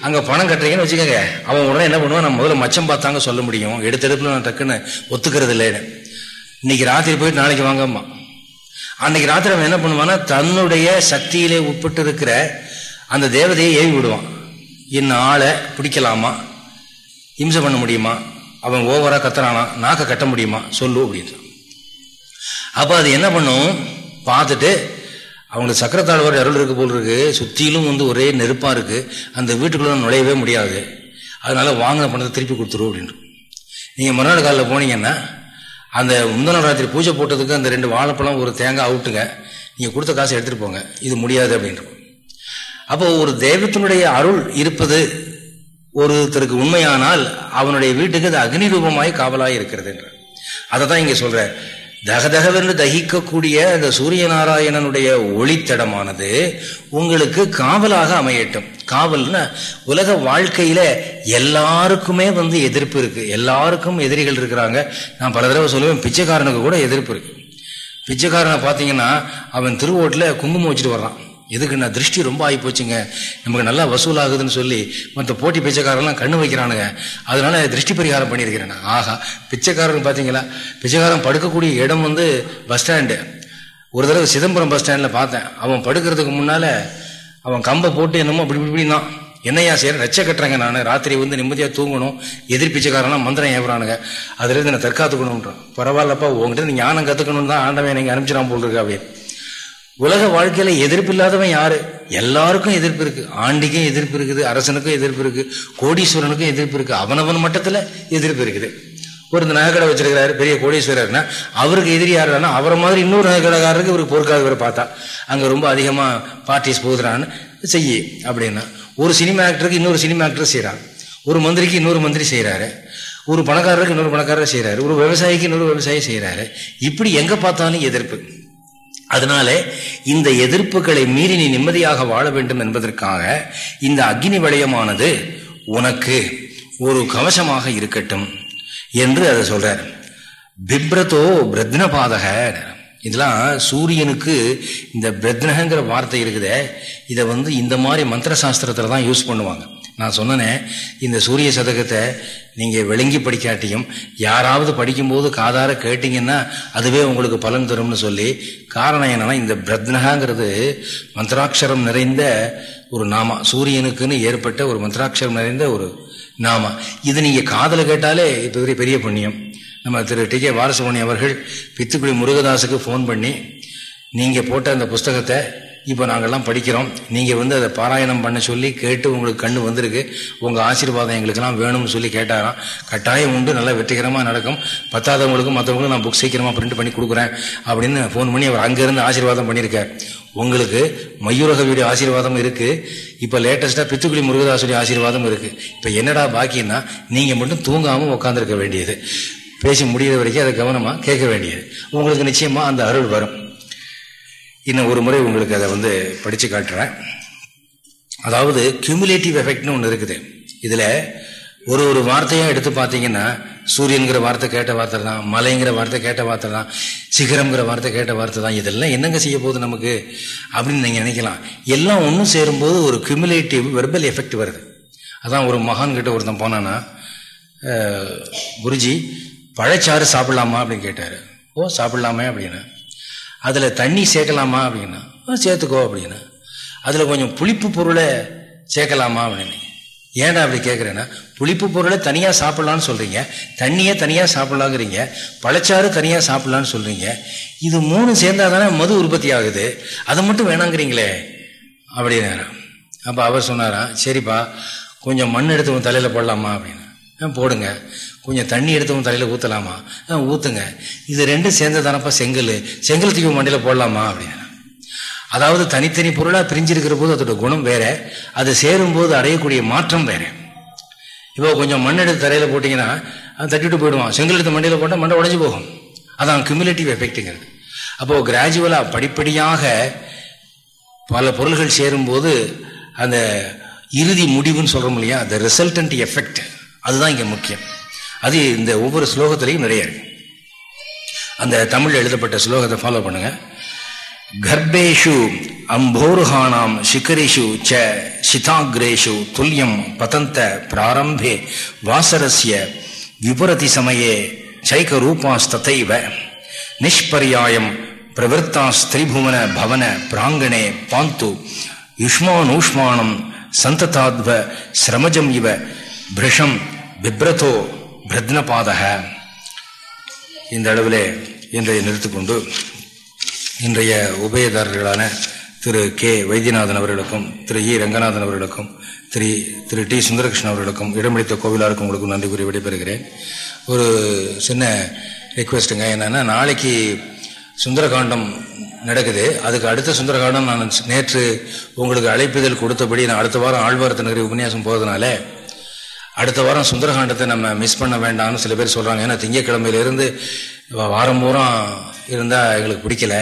அங்கே பணம் கட்டுறீங்கன்னு வச்சுக்கோங்க. அவன் உடனே என்ன பண்ணுவான்? நான் முதல்ல மச்சம் பார்த்தாங்க சொல்ல முடியும். எடுத்தெடுப்பில் நான் டக்குன்னு ஒத்துக்கிறது இல்லைன்னு. இன்னைக்கு ராத்திரி போயிட்டு நாளைக்கு வாங்கம்மா. அன்னைக்கு ராத்திரி அவன் என்ன பண்ணுவான்னா தன்னுடைய சக்தியிலே உட்பட்டு இருக்கிற அந்த தேவதையை ஏவி விடுவான். இன்னும் ஆளை பிடிக்கலாமா? இம்சை பண்ண முடியுமா? அவன் ஓவரா கத்துறானா? நாக்க கட்ட முடியுமா? சொல்லு அப்படின்னு. அப்போ அது என்ன பண்ணும்? பார்த்துட்டு அவங்களுக்கு சக்கரத்தாழ்வார் அருள் இருக்கு போல் இருக்கு. சுத்திலும் வந்து ஒரே நெருப்பா இருக்கு. அந்த வீட்டுக்குள்ள நுழையவே முடியாது. அதனால வாங்கின பணத்தை திருப்பி கொடுத்துரும் அப்படின்னு நீங்கள் மறுநாள் காலையில் போனீங்கன்னா அந்த முந்தன ராத்திரி பூஜை போட்டதுக்கு அந்த ரெண்டு வாழைப்பழம் ஒரு தேங்காய் அவுட்டுங்க. நீங்கள் கொடுத்த காசை எடுத்துகிட்டு போங்க. இது முடியாது அப்படின்ட்டு அப்போ ஒரு தெய்வத்தினுடைய அருள் இருப்பது ஒருத்தருக்கு உண்மையானால் அவனுடைய வீட்டுக்கு அது அக்னி ரூபமாய் காவலாய் இருக்கிறது என்று அதை தான் இங்கே சொல்கிறேன் தகதகவென்று தகிக்கக்கூடிய அந்த சூரிய நாராயணனுடைய ஒளித்தடமானது உங்களுக்கு காவலாக அமையட்டும். காவல்னா உலக வாழ்க்கையில எல்லாருக்குமே வந்து எதிர்ப்பு இருக்கு. எல்லாருக்கும் எதிரிகள் இருக்கிறாங்க. நான் பல தடவை சொல்லுவேன் பிச்சைக்காரனுக்கு கூட எதிர்ப்பு இருக்கு. பிச்சைக்காரனை பார்த்தீங்கன்னா அவன் திருவோட்டில் குங்குமம் வச்சுட்டு வர்றான். எதுக்கு நான் திருஷ்டி ரொம்ப ஆகி போச்சுங்க? நமக்கு நல்லா வசூலாகுதுன்னு சொல்லி மற்ற போட்டி பிச்சைக்காரெல்லாம் கண்ணு வைக்கிறானுங்க. அதனால திருஷ்டி பரிகாரம் பண்ணியிருக்கிறேன் ஆஹா பிச்சைக்காரன் பார்த்தீங்களா? பிச்சைக்காரன் படுக்கக்கூடிய இடம் வந்து பஸ் ஸ்டாண்டு. ஒரு தடவை சிதம்பரம் பஸ் ஸ்டாண்டில் பார்த்தேன். அவன் படுக்கிறதுக்கு முன்னால் அவன் கம்பை போட்டு என்னமோ அப்படி இப்படி தான் என்னையா செய்ய ரச்ச கட்டுறேங்க நான். ராத்திரி வந்து நிம்மதியாக தூங்கணும். எதிர் பிச்சைக்காரனா மந்திரம் ஏவுறானுங்க. அதுலேருந்து நான் தற்காத்துக்கணுன்றான் பரவாயில்லப்பா உங்ககிட்ட நீ ஞானம் கற்றுக்கணும் தான் ஆண்டவன் நீங்கள் அனுப்பிச்சிடாம போல் இருக்கு அப்படின்னு உலக வாழ்க்கையில எதிர்ப்பு இல்லாதவன் யாரு? எல்லாருக்கும் எதிர்ப்பு இருக்கு. ஆண்டிக்கும் எதிர்ப்பு இருக்குது அரசனுக்கும் எதிர்ப்பு இருக்கு கோடீஸ்வரனுக்கும் எதிர்ப்பு இருக்கு. அவனவன் மட்டத்துல எதிர்ப்பு இருக்குது. ஒரு இந்த நகைக்கடை வச்சிருக்கிறாரு பெரிய கோடீஸ்வரர்னா அவருக்கு எதிரி யாருன்னா அவரை மாதிரி இன்னொரு நகைக்கடைக்காரருக்கு இவருக்கு பொறுக்காதவரை பார்த்தா. அங்க ரொம்ப அதிகமா பார்ட்டிஸ் போகுதுறான்னு செய்யி அப்படின்னா ஒரு சினிமா ஆக்டருக்கு இன்னொரு சினிமா ஆக்டர் செய்யறான் ஒரு மந்திரிக்கு இன்னொரு மந்திரி செய்யறாரு ஒரு பணக்காரருக்கு இன்னொரு பணக்காரர் செய்யறாரு ஒரு விவசாயிக்கு இன்னொரு விவசாயி செய்யறாரு இப்படி எங்க பார்த்தாலும் எதிர்ப்பு. அதனால இந்த எதிர்ப்புகளை மீறி நீ நிம்மதியாக வாழ வேண்டும் என்பதற்காக இந்த அக்னி வளையமானது உனக்கு ஒரு கவசமாக இருக்கட்டும் என்று அதை சொல்றார். பிப்ரதோ பிரத்னபாதக. இதெல்லாம் சூரியனுக்கு இந்த பிரத்னகங்கிற வார்த்தை இருக்குதே. இதை வந்து இந்த மாதிரி மந்திர சாஸ்திரத்தில் தான் யூஸ் பண்ணுவாங்க. நான் சொன்னேன் இந்த சூரிய சதகத்தை நீங்கள் விளங்கி படிக்காட்டியும் யாராவது படிக்கும்போது காதார கேட்டிங்கன்னா அதுவே உங்களுக்கு பலன் தரும்னு சொல்லி காரணம் என்னன்னா இந்த பிரத்னகாங்கிறது மந்திராட்சரம் நிறைந்த ஒரு நாமா சூரியனுக்குன்னு ஏற்பட்ட ஒரு மந்திராட்சரம் நிறைந்த ஒரு நாமா. இது நீங்கள் காதில் கேட்டாலே இப்போ பெரிய புண்ணியம். நம்ம திரு டி கே வாரசுமணி அவர்கள் பித்துக்குடி முருகதாஸுக்கு ஃபோன் பண்ணி நீங்கள் போட்ட அந்த புஸ்தகத்தை இப்போ நாங்கள்லாம் படிக்கிறோம். நீங்கள் வந்து அதை பாராயணம் பண்ண சொல்லி கேட்டு உங்களுக்கு கண்ணு வந்திருக்கு. உங்கள் ஆசீர்வாதம் எங்களுக்கெல்லாம் வேணும்னு சொல்லி கேட்டாராம். கட்டாயம் உண்டு நல்லா வெற்றிகரமாக நடக்கும். பத்தாதவங்களுக்கும் மற்றவங்களுக்கும் நான் புக் சீக்கிரமாக பிரிண்ட் பண்ணி கொடுக்குறேன் அப்படின்னு ஃபோன் பண்ணி அவர் அங்கேருந்து ஆசீர்வாதம் பண்ணியிருக்கார். உங்களுக்கு மயூரகவியுடைய ஆசீர்வாதம் இருக்கு. இப்போ லேட்டஸ்ட்டாக பித்துக்குடி முருகதாசுடைய ஆசீர்வாதம் இருக்கு. இப்போ என்னடா பாக்கியன்னா நீங்கள் மட்டும் தூங்காமல் உட்காந்துருக்க வேண்டியது. பேசி முடிகிற வரைக்கும் அதை கவனமாக கேட்க வேண்டியது. உங்களுக்கு நிச்சயமாக அந்த அருள் வரும். இன்னும் ஒரு முறை உங்களுக்கு அதை வந்து படித்து காட்டுறேன். அதாவது கியூமுலேட்டிவ் எஃபெக்ட்னு ஒன்று இருக்குது. இதில் ஒரு ஒரு வார்த்தையாக எடுத்து பார்த்தீங்கன்னா சூரியன்கிற வார்த்தை கேட்ட வார்த்தை தான் மலைங்கிற வார்த்தை கேட்ட வார்த்தை தான் சிகரம்ங்கிற வார்த்தை கேட்ட வார்த்தை தான் இதெல்லாம் என்னங்க செய்ய போகுது நமக்கு? அப்படின்னு நீங்கள் நினைக்கலாம். எல்லாம் ஒன்றும் சேரும்போது ஒரு கியூமுலேட்டிவ் வெர்பல் எஃபெக்ட் வருது. அதான் ஒரு மகான்கிட்ட ஒருத்தன் போனான்னா குருஜி பழச்சாறு சாப்பிடலாமா? அப்படின்னு கேட்டார். ஓ சாப்பிடலாமே அப்படின்னு. அதில் தண்ணி சேர்க்கலாமா அப்படின்னா சேர்த்துக்கோ அப்படின்னா அதில் கொஞ்சம் புளிப்பு பொருளை சேர்க்கலாமா அப்படின்னு ஏன்டா அப்படி கேட்குறேன்னா புளிப்பு பொருளை தனியாக சாப்பிட்லான்னு சொல்கிறீங்க தண்ணியே தனியாக சாப்பிட்லாங்கிறீங்க பழச்சாறு தனியாக சாப்பிட்லான்னு சொல்கிறீங்க இது மூணு சேர்ந்தா தானே மது உற்பத்தி ஆகுது அதை மட்டும் வேணாங்கிறீங்களே அப்படின்னாரா அப்போ அவர் சொன்னாராம் சரிப்பா கொஞ்சம் மண் எடுத்து உன் தலையில் போடலாமா அப்படின்னு. போடுங்க கொஞ்சம் தண்ணி எடுத்தவங்க தலையில் ஊற்றலாமா ஊற்றுங்க இது ரெண்டும் சேர்ந்து தானப்பா செங்கல்? செங்கல் தூக்கி மண்டியில் போடலாமா? அப்படின்னு. அதாவது தனித்தனி பொருளாக பிரிஞ்சிருக்கிற போது அதோட குணம் வேற. அது சேரும் போது அடையக்கூடிய மாற்றம் வேற. இப்போ கொஞ்சம் மண் எடுத்து தரையில் போட்டிங்கன்னா தட்டிட்டு போயிடுவான். செங்கல் எடுத்து மண்டியில் போட்டால் மண்டை உடஞ்சி போகும். அதான் கியூமுலேட்டிவ் எஃபெக்ட்டுங்கிறது அப்போது கிராஜுவலாக படிப்படியாக பல பொருள்கள் சேரும்போது அந்த இறுதி முடிவுன்னு சொல்கிறோம் இல்லையா? அந்த ரிசல்டன்ட் எஃபெக்ட் அதுதான் இங்கே முக்கியம். அது இந்த ஒவ்வொரு ஸ்லோகத்திலையும் நிறைய இருக்கு. அந்த தமிழ் எழுதப்பட்ட ஸ்லோகத்தை ஃபாலோ பண்ணுங்க. கர்ப்பேஷு அம்போருஹானாம் சிகரிஷு ச சிதாகிரேஷு துல்லியம் பதந்த பிராரம்பே வாசரஸ்ய விபரதி சமயே சைக ரூபாஸ்ததைவ நிஷ்பரியாயம் பிரவருத்தாஸ்திரிபுவன பவன பிராங்கணே பாந்து யுஷ்மானூஷ்மானம் சந்ததாத்வ சிரமஜம் இவ பிரஷம் பிப்ரதோ பிரத்னபாதக இந்த அளவில் இன்றைய நிறுத்திக்கொண்டு இன்றைய உபயதாரர்களான திரு கே. வைத்தியநாதன் அவர்களுக்கும் திரு இ. ரங்கநாதன் அவர்களுக்கும் திரு திரு டி. சுந்தரகிருஷ்ணன் அவர்களுக்கும் இடமளித்த கோவிலாருக்கும் உங்களுக்கு நன்றி கூறி விடைபெறுகிறேன். ஒரு சின்ன ரிக்வெஸ்ட்டுங்க என்னென்னா நாளைக்கு சுந்தரகாண்டம் நடக்குது. அதுக்கு அடுத்த சுந்தரகாண்டம் நான் நேற்று உங்களுக்கு அழைப்புதல் கொடுத்தபடி நான் அடுத்த வாரம் ஆழ்வாரத்தினரை உபன்யாசம் போகிறதுனால அடுத்த வாரம் சுந்தரகாண்டத்தை நம்ம மிஸ் பண்ண வேண்டாம்னு சில பேர் சொல்கிறாங்க ஏன்னா திங்கக்கிழமையிலேருந்து வாரம் பூரம் இருந்தால் எங்களுக்கு பிடிக்கல.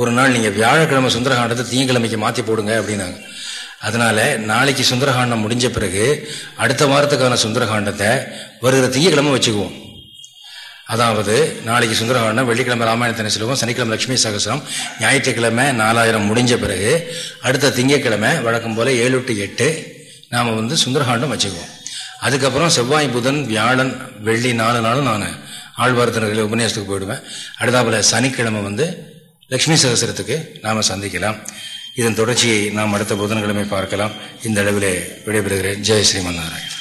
ஒரு நாள் நீங்கள் வியாழக்கிழமை சுந்தரகாண்டத்தை திங்கக்கிழமைக்கு மாற்றி போடுங்க அப்படின்னாங்க. அதனால நாளைக்கு சுந்தரகாண்டம் முடிஞ்ச பிறகு அடுத்த வாரத்துக்கான சுந்தரகாண்டத்தை வருகிற திங்கக்கிழமை வச்சுக்குவோம். அதாவது நாளைக்கு சுந்தரகாண்டம் வெள்ளிக்கிழமை ராமாயணத்தினை செல்வம் சனிக்கிழமை லட்சுமி சகசரம் ஞாயிற்றுக்கிழமை நாலாயிரம் முடிஞ்ச பிறகு அடுத்த திங்கக்கிழமை வழக்கம் போல் ஏழு டு எட்டு நாம் வந்து சுந்தரகாண்டம் வச்சுக்குவோம். அதுக்கப்புறம் செவ்வாய் புதன் வியாழன் வெள்ளி நாலு நாளும் நான் ஆழ்வார்த்தனர்களை உபன்யாசத்துக்கு போயிடுவேன். அடுத்தாப்புல சனிக்கிழமை வந்து லக்ஷ்மி சகசரத்துக்கு நாம் சந்திக்கலாம். இதன் தொடர்ச்சியை நாம் அடுத்த புதன்கிழமை பார்க்கலாம். இந்த அளவிலே விடைபெறுகிறேன். ஜெய் ஸ்ரீமன் நாராயணன்.